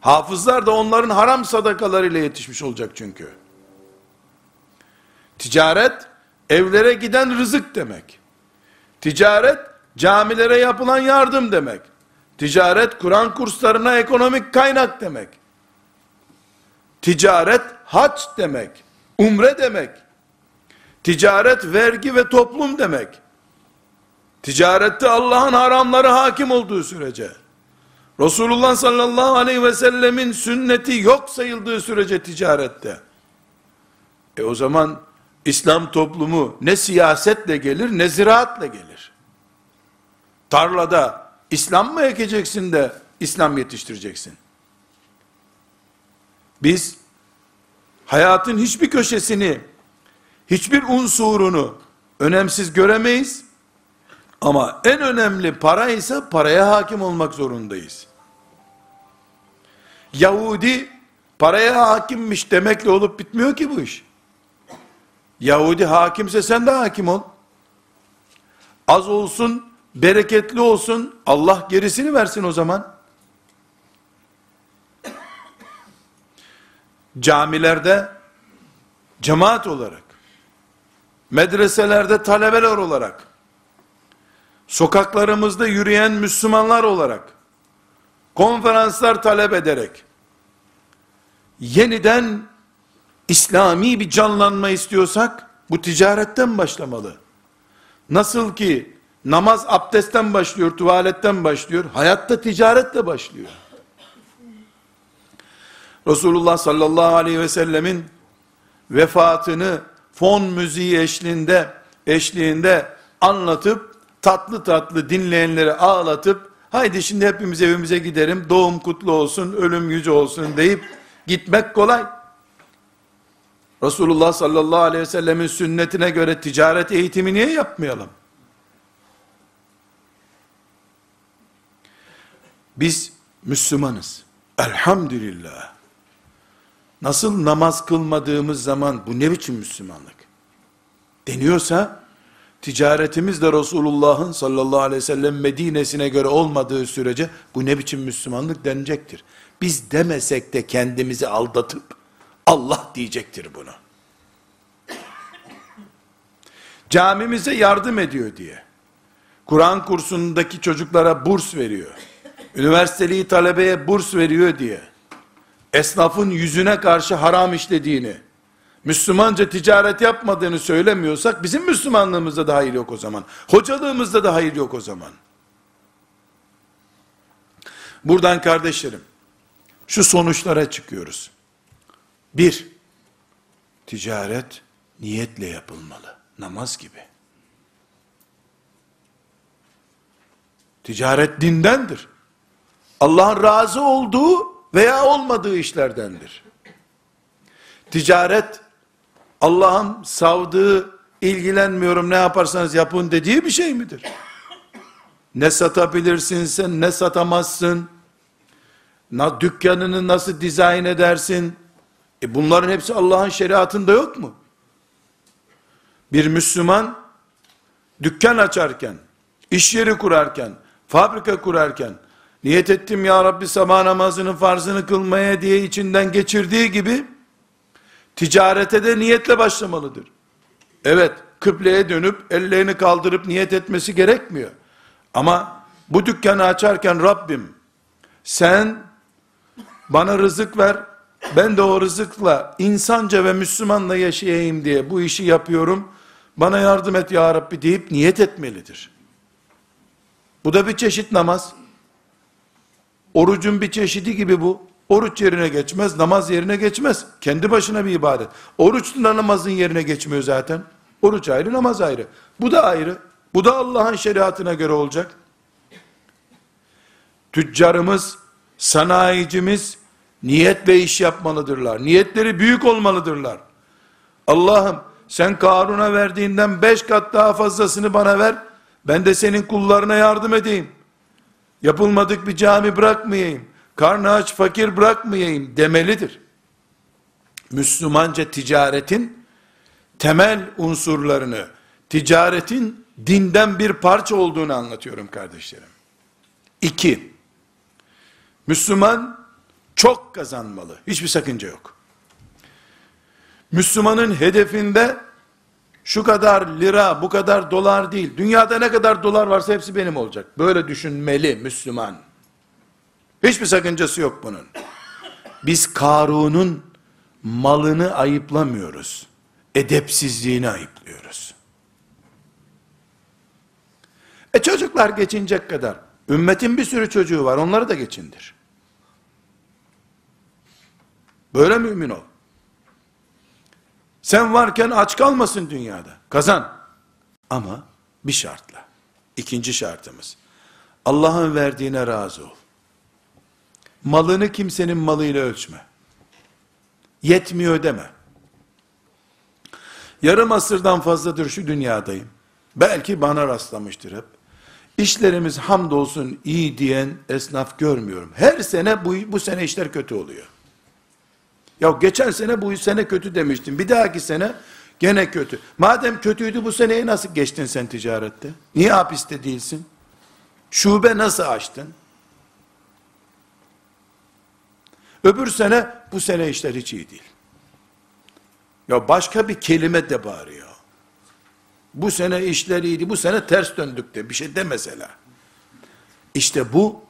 Hafızlar da onların haram sadakalarıyla yetişmiş olacak çünkü. Ticaret evlere giden rızık demek. Ticaret camilere yapılan yardım demek. Ticaret Kur'an kurslarına ekonomik kaynak demek. Ticaret haç demek. Umre demek. Ticaret vergi ve toplum demek. Ticarette Allah'ın haramları hakim olduğu sürece, Resulullah sallallahu aleyhi ve sellemin sünneti yok sayıldığı sürece ticarette, e o zaman İslam toplumu ne siyasetle gelir ne ziraatle gelir. Tarlada İslam mı ekeceksin de İslam yetiştireceksin? Biz hayatın hiçbir köşesini, hiçbir unsurunu önemsiz göremeyiz. Ama en önemli para ise paraya hakim olmak zorundayız. Yahudi paraya hakimmiş demekle olup bitmiyor ki bu iş. Yahudi hakimse sen de hakim ol. Az olsun, bereketli olsun, Allah gerisini versin o zaman. Camilerde cemaat olarak, medreselerde talebeler olarak, sokaklarımızda yürüyen Müslümanlar olarak, konferanslar talep ederek, yeniden İslami bir canlanma istiyorsak, bu ticaretten başlamalı. Nasıl ki namaz abdestten başlıyor, tuvaletten başlıyor, hayatta ticaretle başlıyor. Resulullah sallallahu aleyhi ve sellemin vefatını fon müziği eşliğinde, eşliğinde anlatıp, tatlı tatlı dinleyenleri ağlatıp, haydi şimdi hepimiz evimize giderim, doğum kutlu olsun, ölüm yüce olsun deyip, gitmek kolay. Resulullah sallallahu aleyhi ve sellemin sünnetine göre ticaret eğitimi niye yapmayalım? Biz Müslümanız. Elhamdülillah. Nasıl namaz kılmadığımız zaman bu ne biçim Müslümanlık? Deniyorsa ticaretimiz de Resulullah'ın sallallahu aleyhi ve sellem Medine'sine göre olmadığı sürece bu ne biçim Müslümanlık denecektir. Biz demesek de kendimizi aldatıp Allah diyecektir bunu. Camimize yardım ediyor diye. Kur'an kursundaki çocuklara burs veriyor. Üniversiteli talebeye burs veriyor diye. Esnafın yüzüne karşı haram işlediğini, Müslümanca ticaret yapmadığını söylemiyorsak bizim Müslümanlığımızda da hayır yok o zaman. Hocalığımızda da hayır yok o zaman. Buradan kardeşlerim, şu sonuçlara çıkıyoruz. Bir, ticaret niyetle yapılmalı. Namaz gibi. Ticaret dindendir. Allah'ın razı olduğu veya olmadığı işlerdendir. Ticaret Allah'ın savdığı, ilgilenmiyorum ne yaparsanız yapın dediği bir şey midir? Ne satabilirsin sen, ne satamazsın, na, dükkanını nasıl dizayn edersin, e bunların hepsi Allah'ın şeriatında yok mu? Bir Müslüman, dükkan açarken, iş yeri kurarken, fabrika kurarken, niyet ettim ya Rabbi sabah namazının farzını kılmaya diye içinden geçirdiği gibi, ticarete de niyetle başlamalıdır. Evet, kıbleye dönüp, ellerini kaldırıp niyet etmesi gerekmiyor. Ama bu dükkanı açarken Rabbim, sen bana rızık ver, ben de o rızıkla insanca ve Müslümanla yaşayayım diye bu işi yapıyorum, bana yardım et ya Rabbi deyip niyet etmelidir. Bu da bir çeşit namaz. Orucun bir çeşidi gibi bu. Oruç yerine geçmez, namaz yerine geçmez. Kendi başına bir ibadet. Oruç da namazın yerine geçmiyor zaten. Oruç ayrı, namaz ayrı. Bu da ayrı. Bu da Allah'ın şeriatına göre olacak. Tüccarımız, sanayicimiz niyetle iş yapmalıdırlar. Niyetleri büyük olmalıdırlar. Allah'ım sen Karun'a verdiğinden beş kat daha fazlasını bana ver. Ben de senin kullarına yardım edeyim. Yapılmadık bir cami bırakmayayım karnı aç fakir bırakmayayım demelidir. Müslümanca ticaretin temel unsurlarını, ticaretin dinden bir parça olduğunu anlatıyorum kardeşlerim. İki, Müslüman çok kazanmalı. Hiçbir sakınca yok. Müslümanın hedefinde şu kadar lira, bu kadar dolar değil. Dünyada ne kadar dolar varsa hepsi benim olacak. Böyle düşünmeli Müslüman. Hiçbir sakıncası yok bunun. Biz Karun'un malını ayıplamıyoruz. Edepsizliğini ayıplıyoruz. E çocuklar geçinecek kadar. Ümmetin bir sürü çocuğu var. Onları da geçindir. Böyle mümin ol. Sen varken aç kalmasın dünyada. Kazan. Ama bir şartla. İkinci şartımız. Allah'ın verdiğine razı ol. Malını kimsenin malıyla ölçme. Yetmiyor deme. Yarım asırdan fazladır şu dünyadayım. Belki bana rastlamıştır hep. İşlerimiz hamdolsun iyi diyen esnaf görmüyorum. Her sene bu, bu sene işler kötü oluyor. Ya geçen sene bu sene kötü demiştim. Bir dahaki sene gene kötü. Madem kötüydü bu seneyi nasıl geçtin sen ticarette? Niye hapiste değilsin? Şube nasıl açtın? Öbür sene bu sene işler hiç iyi değil. Ya başka bir kelime de bağırıyor. Bu sene işler iyiydi, bu sene ters döndük de bir şey de mesela. İşte bu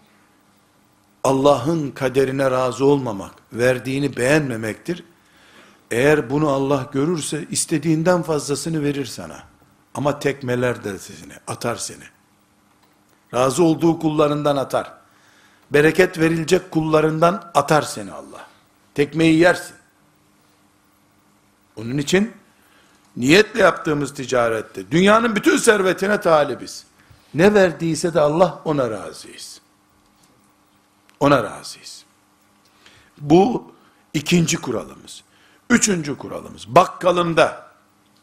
Allah'ın kaderine razı olmamak, verdiğini beğenmemektir. Eğer bunu Allah görürse istediğinden fazlasını verir sana. Ama tekmeler de seni, atar seni. Razı olduğu kullarından atar. Bereket verilecek kullarından atar seni Allah. Tekmeyi yersin. Onun için niyetle yaptığımız ticarette dünyanın bütün servetine talibiz. Ne verdiyse de Allah ona razıyız. Ona razıyız. Bu ikinci kuralımız. Üçüncü kuralımız. Bakkalımda,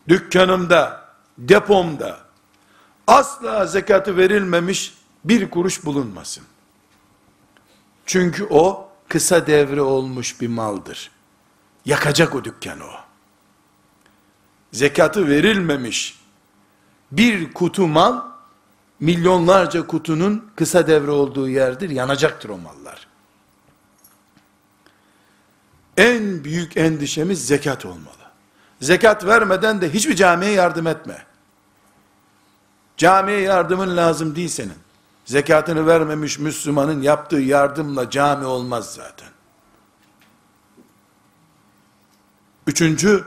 dükkanımda, depomda asla zekatı verilmemiş bir kuruş bulunmasın. Çünkü o kısa devre olmuş bir maldır. Yakacak o dükkanı o. Zekatı verilmemiş bir kutu mal milyonlarca kutunun kısa devre olduğu yerdir. Yanacaktır o mallar. En büyük endişemiz zekat olmalı. Zekat vermeden de hiçbir camiye yardım etme. Camiye yardımın lazım değil senin. Zekatını vermemiş Müslümanın yaptığı yardımla cami olmaz zaten. Üçüncü,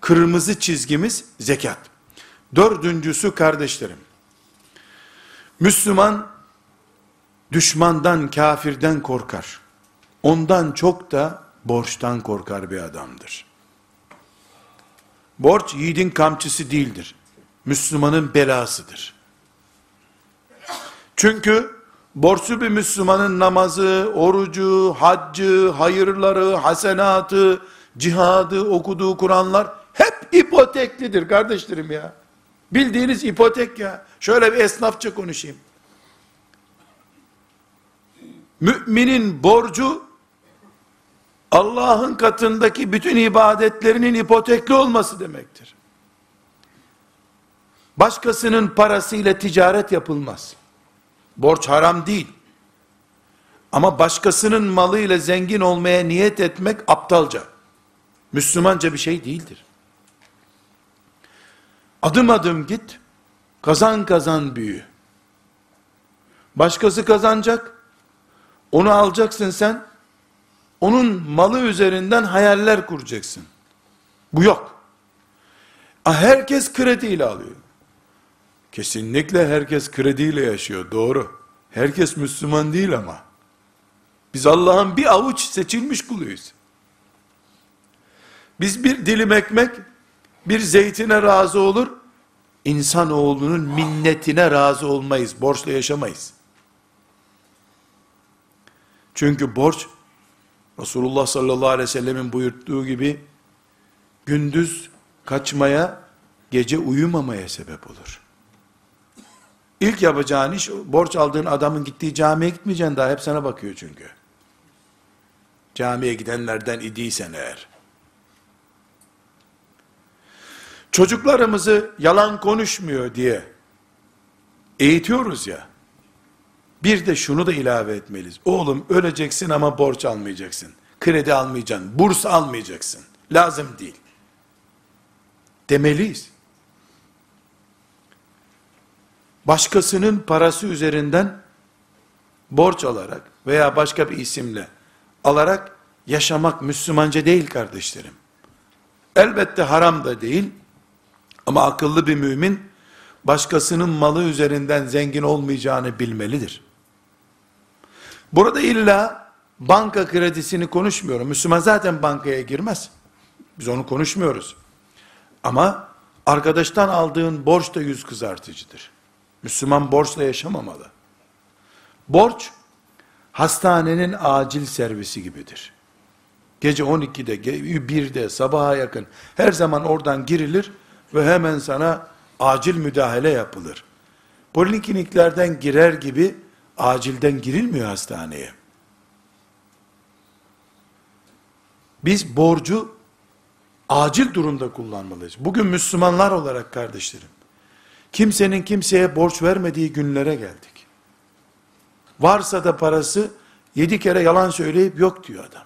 kırmızı çizgimiz zekat. Dördüncüsü kardeşlerim. Müslüman, düşmandan, kafirden korkar. Ondan çok da borçtan korkar bir adamdır. Borç yiğidin kamçısı değildir. Müslümanın belasıdır. Çünkü borçlu bir Müslümanın namazı, orucu, haccı, hayırları, hasenatı, cihadı, okuduğu Kur'anlar hep ipoteklidir kardeşlerim ya. Bildiğiniz ipotek ya. Şöyle bir esnafça konuşayım. Müminin borcu Allah'ın katındaki bütün ibadetlerinin ipotekli olması demektir. Başkasının parasıyla ticaret yapılmaz. Borç haram değil. Ama başkasının malıyla zengin olmaya niyet etmek aptalca. Müslümanca bir şey değildir. Adım adım git, kazan kazan büyü. Başkası kazanacak, onu alacaksın sen, onun malı üzerinden hayaller kuracaksın. Bu yok. Herkes krediyle alıyor. Kesinlikle herkes krediyle yaşıyor, doğru. Herkes Müslüman değil ama. Biz Allah'ın bir avuç seçilmiş kuluyuz. Biz bir dilim ekmek, bir zeytine razı olur, insanoğlunun minnetine razı olmayız, borçla yaşamayız. Çünkü borç, Resulullah sallallahu aleyhi ve sellemin buyurttuğu gibi, gündüz kaçmaya, gece uyumamaya sebep olur. İlk yapacağın iş, borç aldığın adamın gittiği camiye gitmeyeceksin daha, hep sana bakıyor çünkü. Camiye gidenlerden idiysen eğer. Çocuklarımızı yalan konuşmuyor diye eğitiyoruz ya. Bir de şunu da ilave etmeliyiz. Oğlum öleceksin ama borç almayacaksın. Kredi almayacaksın. Burs almayacaksın. Lazım değil. Demeliyiz. Başkasının parası üzerinden borç alarak veya başka bir isimle alarak yaşamak Müslümanca değil kardeşlerim. Elbette haram da değil ama akıllı bir mümin başkasının malı üzerinden zengin olmayacağını bilmelidir. Burada illa banka kredisini konuşmuyorum. Müslüman zaten bankaya girmez. Biz onu konuşmuyoruz. Ama arkadaştan aldığın borç da yüz kızartıcıdır. Müslüman borçla yaşamamalı. Borç, hastanenin acil servisi gibidir. Gece 12'de, 1'de, sabaha yakın her zaman oradan girilir ve hemen sana acil müdahale yapılır. Polikliniklerden girer gibi acilden girilmiyor hastaneye. Biz borcu acil durumda kullanmalıyız. Bugün Müslümanlar olarak kardeşlerim, kimsenin kimseye borç vermediği günlere geldik. Varsa da parası, yedi kere yalan söyleyip yok diyor adam.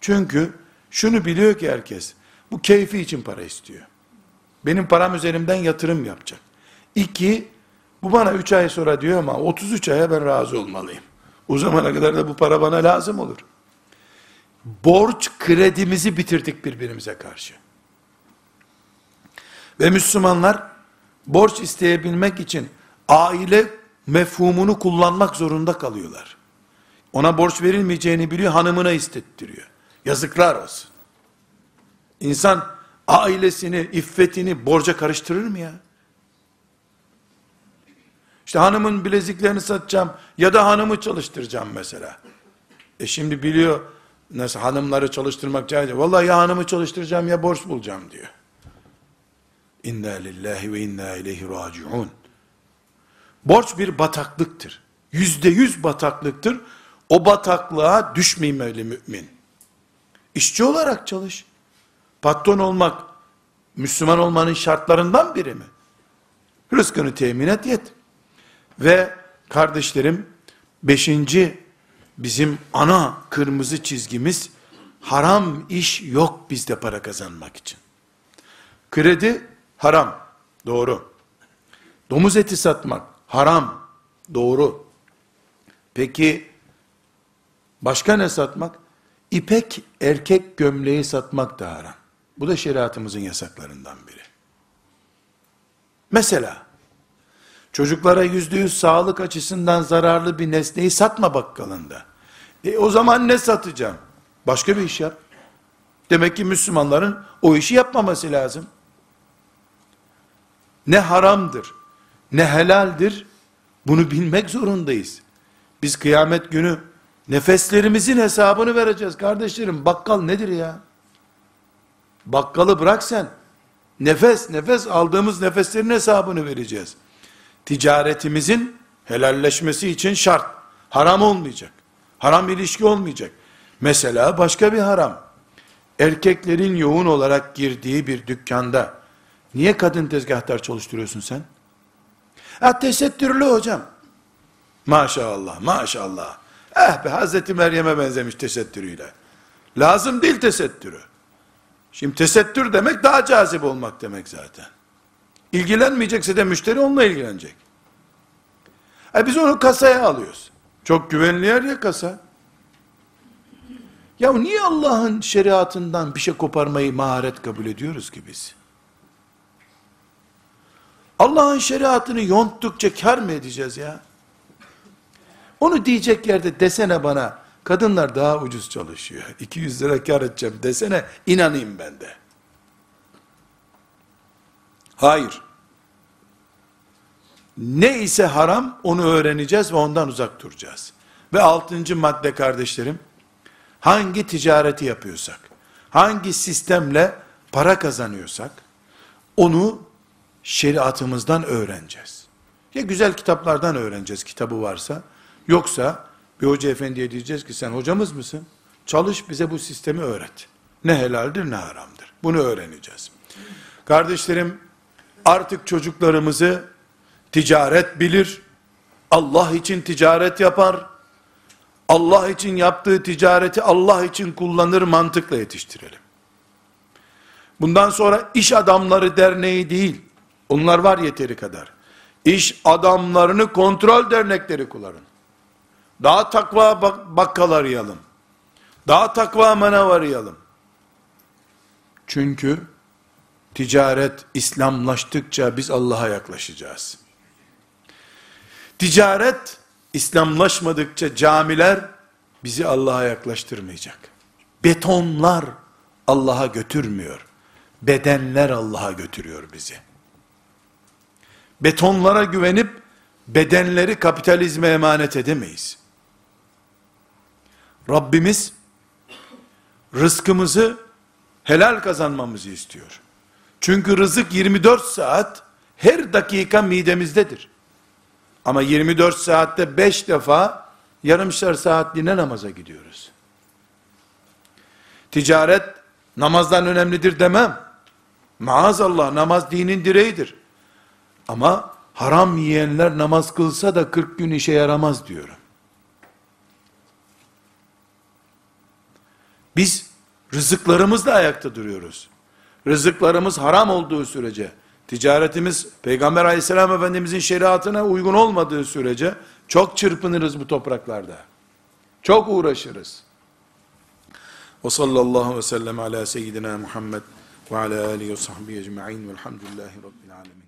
Çünkü şunu biliyor ki herkes, bu keyfi için para istiyor. Benim param üzerimden yatırım yapacak. İki, bu bana üç ay sonra diyor ama 33 aya ben razı olmalıyım. O zamana kadar da bu para bana lazım olur. Borç kredimizi bitirdik birbirimize karşı. Ve Müslümanlar borç isteyebilmek için aile mefhumunu kullanmak zorunda kalıyorlar. Ona borç verilmeyeceğini biliyor, hanımına istettiriyor. Yazıklar olsun. İnsan ailesini, iffetini borca karıştırır mı ya? İşte hanımın bileziklerini satacağım ya da hanımı çalıştıracağım mesela. E şimdi biliyor nasıl hanımları çalıştırmak caiz. Vallahi ya hanımı çalıştıracağım ya borç bulacağım diyor. İnna lillahi ve inna ileyhi raciun. Borç bir bataklıktır. Yüzde yüz bataklıktır. O bataklığa düşmemeli mümin. İşçi olarak çalış. Patron olmak, Müslüman olmanın şartlarından biri mi? Rızkını temin et yet. Ve kardeşlerim, beşinci bizim ana kırmızı çizgimiz, haram iş yok bizde para kazanmak için. Kredi haram, doğru. Domuz eti satmak haram, doğru. Peki başka ne satmak? İpek erkek gömleği satmak da haram. Bu da şeriatımızın yasaklarından biri. Mesela, çocuklara yüzde yüz sağlık açısından zararlı bir nesneyi satma bakkalında. E o zaman ne satacağım? Başka bir iş yap. Demek ki Müslümanların o işi yapmaması lazım. Ne haramdır, ne helaldir, bunu bilmek zorundayız. Biz kıyamet günü nefeslerimizin hesabını vereceğiz kardeşlerim. Bakkal nedir ya? Bakkalı bırak sen. Nefes, nefes aldığımız nefeslerin hesabını vereceğiz. Ticaretimizin helalleşmesi için şart. Haram olmayacak. Haram ilişki olmayacak. Mesela başka bir haram. Erkeklerin yoğun olarak girdiği bir dükkanda niye kadın tezgahtar çalıştırıyorsun sen? Ha tesettürlü hocam. Maşallah, maşallah. Eh be Hazreti Meryem'e benzemiş tesettürüyle. Lazım değil tesettürü. Şimdi tesettür demek daha cazip olmak demek zaten. İlgilenmeyecekse de müşteri onunla ilgilenecek. E biz onu kasaya alıyoruz. Çok güvenli yer ya kasa. Ya niye Allah'ın şeriatından bir şey koparmayı maharet kabul ediyoruz ki biz? Allah'ın şeriatını yonttukça kar mı edeceğiz ya? Onu diyecek yerde desene bana, kadınlar daha ucuz çalışıyor. 200 lira kar edeceğim desene, inanayım ben de. Hayır. Ne ise haram, onu öğreneceğiz ve ondan uzak duracağız. Ve altıncı madde kardeşlerim, hangi ticareti yapıyorsak, hangi sistemle para kazanıyorsak, onu şeriatımızdan öğreneceğiz. Ya güzel kitaplardan öğreneceğiz kitabı varsa, yoksa bir hoca efendiye diyeceğiz ki sen hocamız mısın? Çalış bize bu sistemi öğret. Ne helaldir ne haramdır. Bunu öğreneceğiz. Kardeşlerim artık çocuklarımızı ticaret bilir, Allah için ticaret yapar, Allah için yaptığı ticareti Allah için kullanır mantıkla yetiştirelim. Bundan sonra iş adamları derneği değil, onlar var yeteri kadar. İş adamlarını kontrol dernekleri kullanın. Daha takva bak bakkal arayalım. Daha takva manav arayalım. Çünkü ticaret İslamlaştıkça biz Allah'a yaklaşacağız. Ticaret İslamlaşmadıkça camiler bizi Allah'a yaklaştırmayacak. Betonlar Allah'a götürmüyor. Bedenler Allah'a götürüyor bizi. Betonlara güvenip bedenleri kapitalizme emanet edemeyiz. Rabbimiz rızkımızı helal kazanmamızı istiyor. Çünkü rızık 24 saat her dakika midemizdedir. Ama 24 saatte 5 defa yarımşar saatliğine namaza gidiyoruz. Ticaret namazdan önemlidir demem. Maazallah namaz dinin direğidir. Ama haram yiyenler namaz kılsa da 40 gün işe yaramaz diyorum. Biz rızıklarımızla ayakta duruyoruz. Rızıklarımız haram olduğu sürece, ticaretimiz Peygamber aleyhisselam efendimizin şeriatına uygun olmadığı sürece, çok çırpınırız bu topraklarda. Çok uğraşırız. Ve sallallahu ve sellem ala seyyidina Muhammed ve ala alihi ve sahbihi ecma'in velhamdülillahi rabbil alemin.